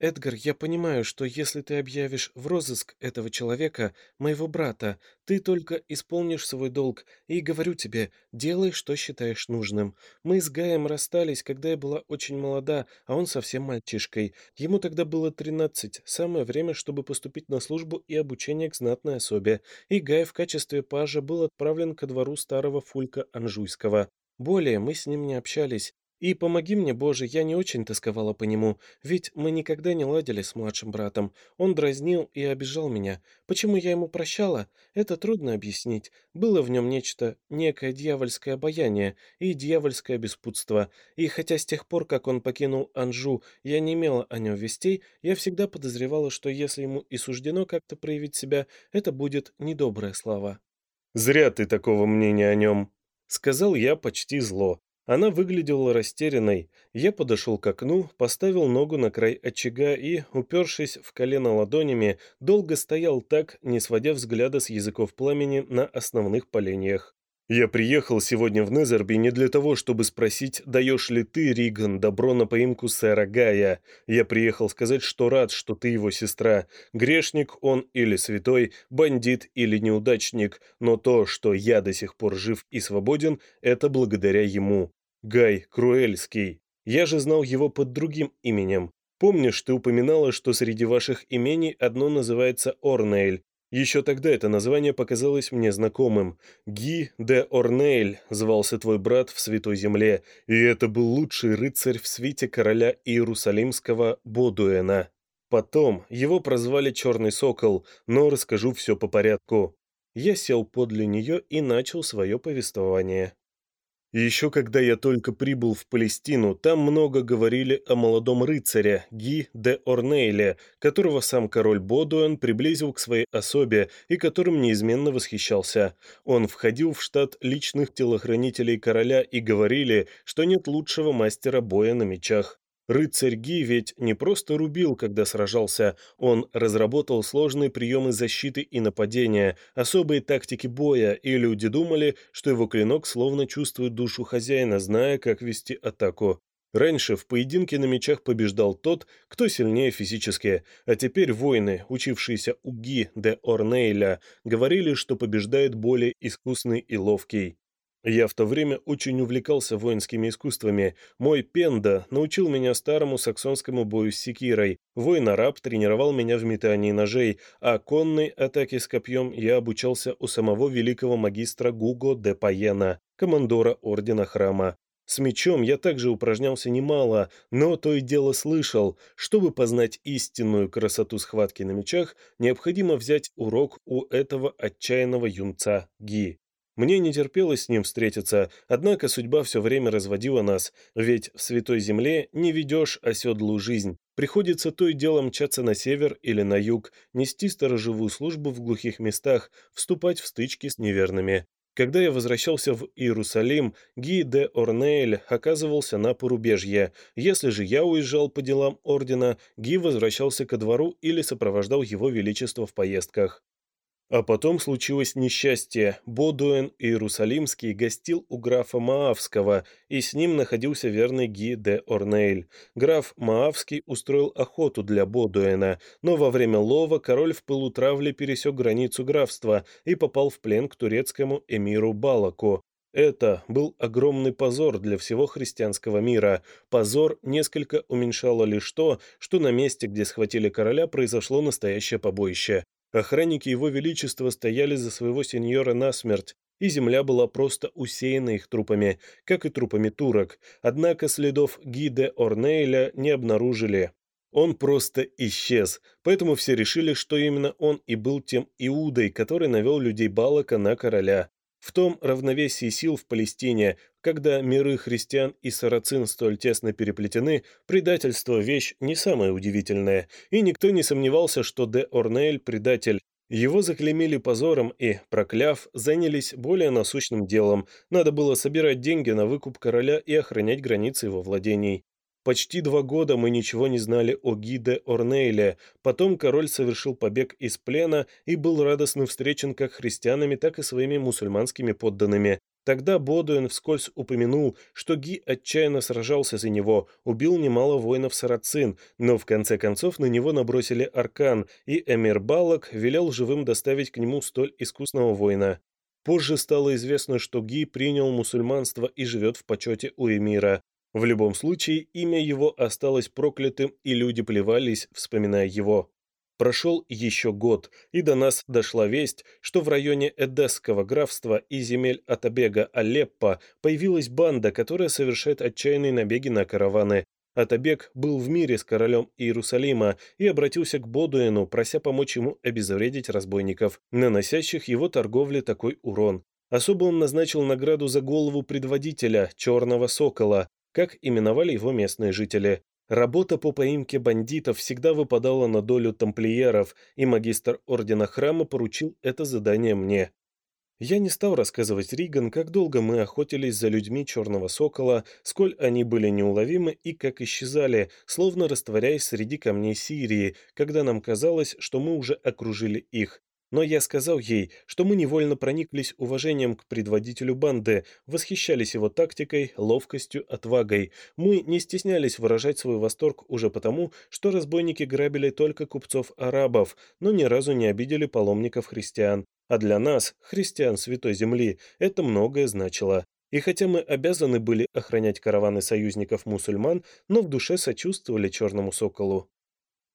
«Эдгар, я понимаю, что если ты объявишь в розыск этого человека, моего брата, ты только исполнишь свой долг, и говорю тебе, делай, что считаешь нужным. Мы с Гаем расстались, когда я была очень молода, а он совсем мальчишкой. Ему тогда было тринадцать, самое время, чтобы поступить на службу и обучение к знатной особе, и Гай в качестве пажа был отправлен ко двору старого Фулька Анжуйского. Более мы с ним не общались, и помоги мне, Боже, я не очень тосковала по нему, ведь мы никогда не ладили с младшим братом. Он дразнил и обижал меня. Почему я ему прощала? Это трудно объяснить. Было в нем нечто, некое дьявольское обаяние и дьявольское беспутство. И хотя с тех пор, как он покинул Анжу, я не имела о нем вестей, я всегда подозревала, что если ему и суждено как-то проявить себя, это будет недобрая слава. «Зря ты такого мнения о нем», — сказал я почти зло. Она выглядела растерянной. Я подошел к окну, поставил ногу на край очага и, упершись в колено ладонями, долго стоял так, не сводя взгляда с языков пламени на основных поленьях. Я приехал сегодня в Незерби не для того, чтобы спросить, даешь ли ты, Риган, добро на поимку сэра Гая. Я приехал сказать, что рад, что ты его сестра. Грешник он или святой, бандит или неудачник, но то, что я до сих пор жив и свободен, это благодаря ему. Гай Круэльский. Я же знал его под другим именем. Помнишь, ты упоминала, что среди ваших имений одно называется Орнейль, еще тогда это название показалось мне знакомым. Ги де Орнейль звался твой брат в Святой Земле, и это был лучший рыцарь в свите короля Иерусалимского Бодуэна. Потом его прозвали Черный Сокол, но расскажу все по порядку. Я сел подле нее и начал свое повествование. Еще когда я только прибыл в Палестину, там много говорили о молодом рыцаре Ги де Орнейле, которого сам король Бодуэн приблизил к своей особе и которым неизменно восхищался. Он входил в штат личных телохранителей короля и говорили, что нет лучшего мастера боя на мечах. Рыцарь Ги ведь не просто рубил, когда сражался, он разработал сложные приемы защиты и нападения, особые тактики боя, и люди думали, что его клинок словно чувствует душу хозяина, зная, как вести атаку. Раньше в поединке на мечах побеждал тот, кто сильнее физически, а теперь воины, учившиеся у Ги де Орнейля, говорили, что побеждает более искусный и ловкий. Я в то время очень увлекался воинскими искусствами. Мой пенда научил меня старому саксонскому бою с секирой. Воин-араб тренировал меня в метании ножей, а конной атаке с копьем я обучался у самого великого магистра Гуго де Паена, командора Ордена Храма. С мечом я также упражнялся немало, но то и дело слышал, чтобы познать истинную красоту схватки на мечах, необходимо взять урок у этого отчаянного юнца Ги. Мне не терпелось с ним встретиться, однако судьба все время разводила нас, ведь в Святой Земле не ведешь оседлую жизнь. Приходится то и дело мчаться на север или на юг, нести сторожевую службу в глухих местах, вступать в стычки с неверными. Когда я возвращался в Иерусалим, Ги де Орнейль оказывался на порубежье. Если же я уезжал по делам ордена, Ги возвращался ко двору или сопровождал его величество в поездках. А потом случилось несчастье. Бодуэн Иерусалимский гостил у графа Маавского, и с ним находился верный Ги де Орнейль. Граф Маавский устроил охоту для Бодуэна, но во время лова король в пылу травли пересек границу графства и попал в плен к турецкому эмиру Балаку. Это был огромный позор для всего христианского мира. Позор несколько уменьшало лишь то, что на месте, где схватили короля, произошло настоящее побоище. Охранники его величества стояли за своего сеньора насмерть, и земля была просто усеяна их трупами, как и трупами турок, однако следов Гиде Орнейля не обнаружили. Он просто исчез, поэтому все решили, что именно он и был тем Иудой, который навел людей Балака на короля. В том равновесии сил в Палестине, когда миры христиан и сарацин столь тесно переплетены, предательство – вещь не самая удивительная, и никто не сомневался, что де Орнель – предатель. Его заклеймили позором и, прокляв, занялись более насущным делом. Надо было собирать деньги на выкуп короля и охранять границы его владений. Почти два года мы ничего не знали о Гиде Орнейле. Потом король совершил побег из плена и был радостно встречен как христианами, так и своими мусульманскими подданными. Тогда Бодуэн вскользь упомянул, что Ги отчаянно сражался за него, убил немало воинов сарацин, но в конце концов на него набросили аркан, и эмир Балак велел живым доставить к нему столь искусного воина. Позже стало известно, что Ги принял мусульманство и живет в почете у эмира. В любом случае, имя его осталось проклятым, и люди плевались, вспоминая его. Прошел еще год, и до нас дошла весть, что в районе Эдесского графства и земель Атабега Алеппо появилась банда, которая совершает отчаянные набеги на караваны. Атабег был в мире с королем Иерусалима и обратился к Бодуэну, прося помочь ему обезвредить разбойников, наносящих его торговле такой урон. Особо он назначил награду за голову предводителя, Черного Сокола, как именовали его местные жители. Работа по поимке бандитов всегда выпадала на долю тамплиеров, и магистр Ордена Храма поручил это задание мне. Я не стал рассказывать Риган, как долго мы охотились за людьми Черного Сокола, сколь они были неуловимы и как исчезали, словно растворяясь среди камней Сирии, когда нам казалось, что мы уже окружили их. Но я сказал ей, что мы невольно прониклись уважением к предводителю банды, восхищались его тактикой, ловкостью, отвагой. Мы не стеснялись выражать свой восторг уже потому, что разбойники грабили только купцов-арабов, но ни разу не обидели паломников-христиан. А для нас, христиан Святой Земли, это многое значило. И хотя мы обязаны были охранять караваны союзников-мусульман, но в душе сочувствовали Черному Соколу.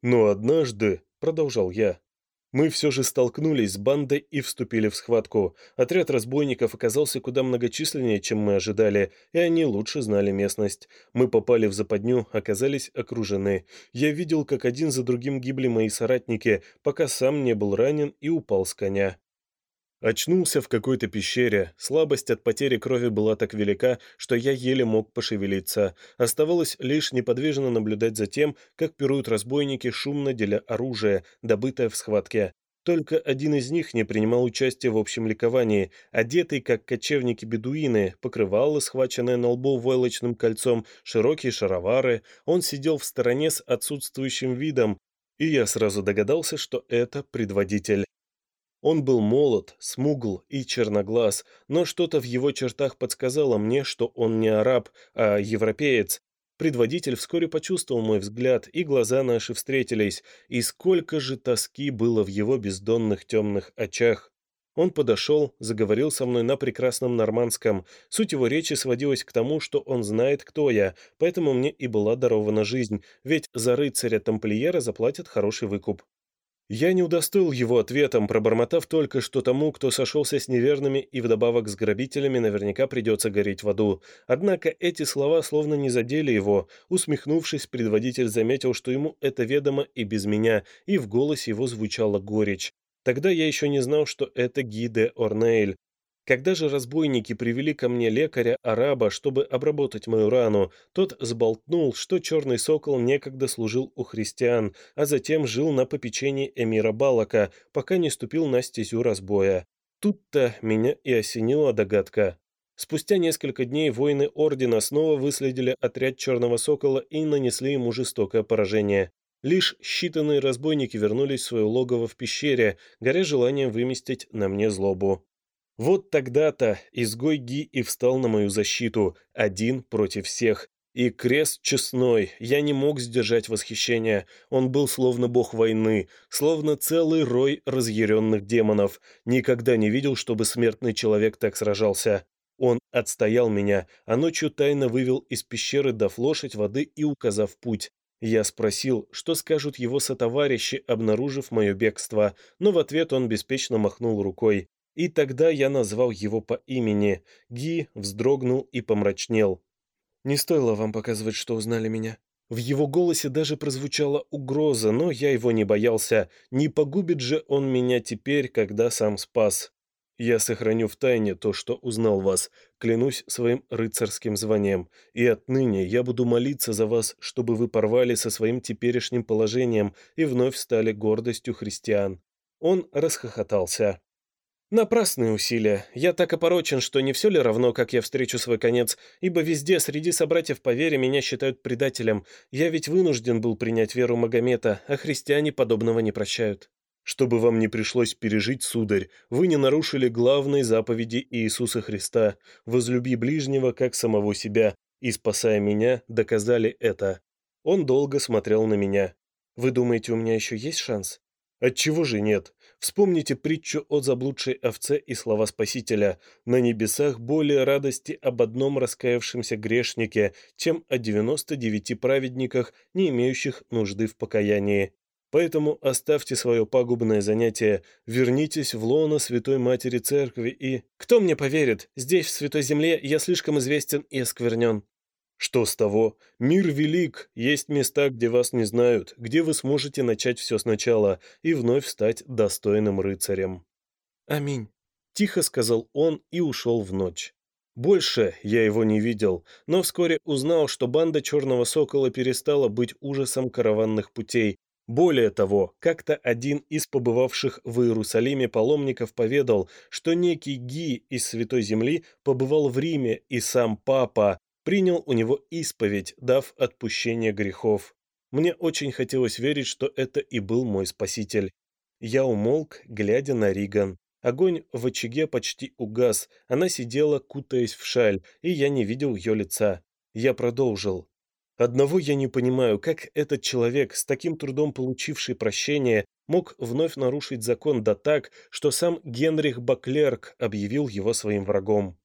«Но однажды», — продолжал я, — «мы все же столкнулись с бандой и вступили в схватку. Отряд разбойников оказался куда многочисленнее, чем мы ожидали, и они лучше знали местность. Мы попали в западню, оказались окружены. Я видел, как один за другим гибли мои соратники, пока сам не был ранен и упал с коня. Очнулся в какой-то пещере. Слабость от потери крови была так велика, что я еле мог пошевелиться. Оставалось лишь неподвижно наблюдать за тем, как пируют разбойники, шумно деля оружие, добытое в схватке. Только один из них не принимал участия в общем ликовании. Одетый, как кочевники-бедуины, покрывало, схваченное на лбу войлочным кольцом, широкие шаровары. Он сидел в стороне с отсутствующим видом, и я сразу догадался, что это предводитель. Он был молод, смугл и черноглаз, но что-то в его чертах подсказало мне, что он не араб, а европеец. Предводитель вскоре почувствовал мой взгляд, и глаза наши встретились, и сколько же тоски было в его бездонных темных очах. Он подошел, заговорил со мной на прекрасном нормандском. Суть его речи сводилась к тому, что он знает, кто я, поэтому мне и была дарована жизнь, ведь за рыцаря-тамплиера заплатят хороший выкуп. Я не удостоил его ответом, пробормотав только, что тому, кто сошелся с неверными и вдобавок с грабителями, наверняка придется гореть в аду. Однако эти слова словно не задели его. Усмехнувшись, предводитель заметил, что ему это ведомо и без меня, и в голосе его звучала горечь. Тогда я еще не знал, что это Гиде Орнейль, когда же разбойники привели ко мне лекаря-араба, чтобы обработать мою рану, тот сболтнул, что черный сокол некогда служил у христиан, а затем жил на попечении эмира Балака, пока не ступил на стезю разбоя. Тут-то меня и осенила догадка. Спустя несколько дней воины Ордена снова выследили отряд Черного Сокола и нанесли ему жестокое поражение. Лишь считанные разбойники вернулись в свое логово в пещере, горя желанием выместить на мне злобу. Вот тогда-то изгой Ги и встал на мою защиту, один против всех. И крест честной, я не мог сдержать восхищения. Он был словно бог войны, словно целый рой разъяренных демонов. Никогда не видел, чтобы смертный человек так сражался. Он отстоял меня, а ночью тайно вывел из пещеры, дав лошадь воды и указав путь. Я спросил, что скажут его сотоварищи, обнаружив мое бегство, но в ответ он беспечно махнул рукой. И тогда я назвал его по имени. Ги вздрогнул и помрачнел. «Не стоило вам показывать, что узнали меня». В его голосе даже прозвучала угроза, но я его не боялся. Не погубит же он меня теперь, когда сам спас. Я сохраню в тайне то, что узнал вас, клянусь своим рыцарским званием, и отныне я буду молиться за вас, чтобы вы порвали со своим теперешним положением и вновь стали гордостью христиан». Он расхохотался. Напрасные усилия. Я так опорочен, что не все ли равно, как я встречу свой конец, ибо везде среди собратьев по вере меня считают предателем. Я ведь вынужден был принять веру Магомета, а христиане подобного не прощают. Чтобы вам не пришлось пережить, сударь, вы не нарушили главной заповеди Иисуса Христа «Возлюби ближнего, как самого себя», и, спасая меня, доказали это. Он долго смотрел на меня. «Вы думаете, у меня еще есть шанс?» «Отчего же нет? Вспомните притчу о заблудшей овце и слова Спасителя «На небесах более радости об одном раскаявшемся грешнике, чем о девяносто девяти праведниках, не имеющих нужды в покаянии». Поэтому оставьте свое пагубное занятие, вернитесь в лоно Святой Матери Церкви и... Кто мне поверит? Здесь, в Святой Земле, я слишком известен и осквернен. Что с того? Мир велик, есть места, где вас не знают, где вы сможете начать все сначала и вновь стать достойным рыцарем. Аминь. Тихо сказал он и ушел в ночь. Больше я его не видел, но вскоре узнал, что банда Черного Сокола перестала быть ужасом караванных путей. Более того, как-то один из побывавших в Иерусалиме паломников поведал, что некий Ги из Святой Земли побывал в Риме, и сам папа принял у него исповедь, дав отпущение грехов. Мне очень хотелось верить, что это и был мой спаситель. Я умолк, глядя на Риган. Огонь в очаге почти угас, она сидела, кутаясь в шаль, и я не видел ее лица. Я продолжил. Одного я не понимаю, как этот человек, с таким трудом получивший прощение, мог вновь нарушить закон да так, что сам Генрих Баклерк объявил его своим врагом.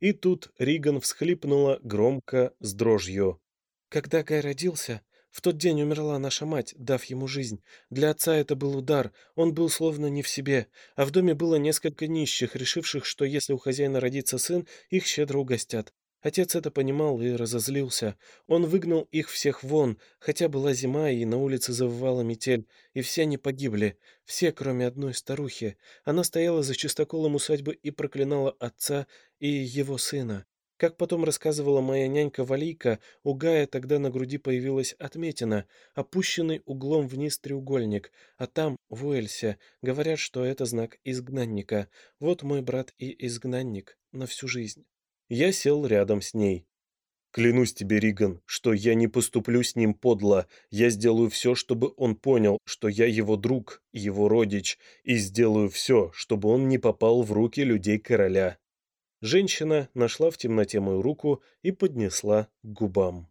И тут Риган всхлипнула громко с дрожью. «Когда Гай родился, в тот день умерла наша мать, дав ему жизнь. Для отца это был удар, он был словно не в себе, а в доме было несколько нищих, решивших, что если у хозяина родится сын, их щедро угостят. Отец это понимал и разозлился. Он выгнал их всех вон, хотя была зима и на улице завывала метель, и все они погибли, все, кроме одной старухи. Она стояла за чистоколом усадьбы и проклинала отца и его сына. Как потом рассказывала моя нянька Валийка, у Гая тогда на груди появилась отметина, опущенный углом вниз треугольник, а там, в Уэльсе, говорят, что это знак изгнанника. Вот мой брат и изгнанник на всю жизнь. Я сел рядом с ней. Клянусь тебе, Риган, что я не поступлю с ним подло. Я сделаю все, чтобы он понял, что я его друг, его родич, и сделаю все, чтобы он не попал в руки людей короля. Женщина нашла в темноте мою руку и поднесла к губам.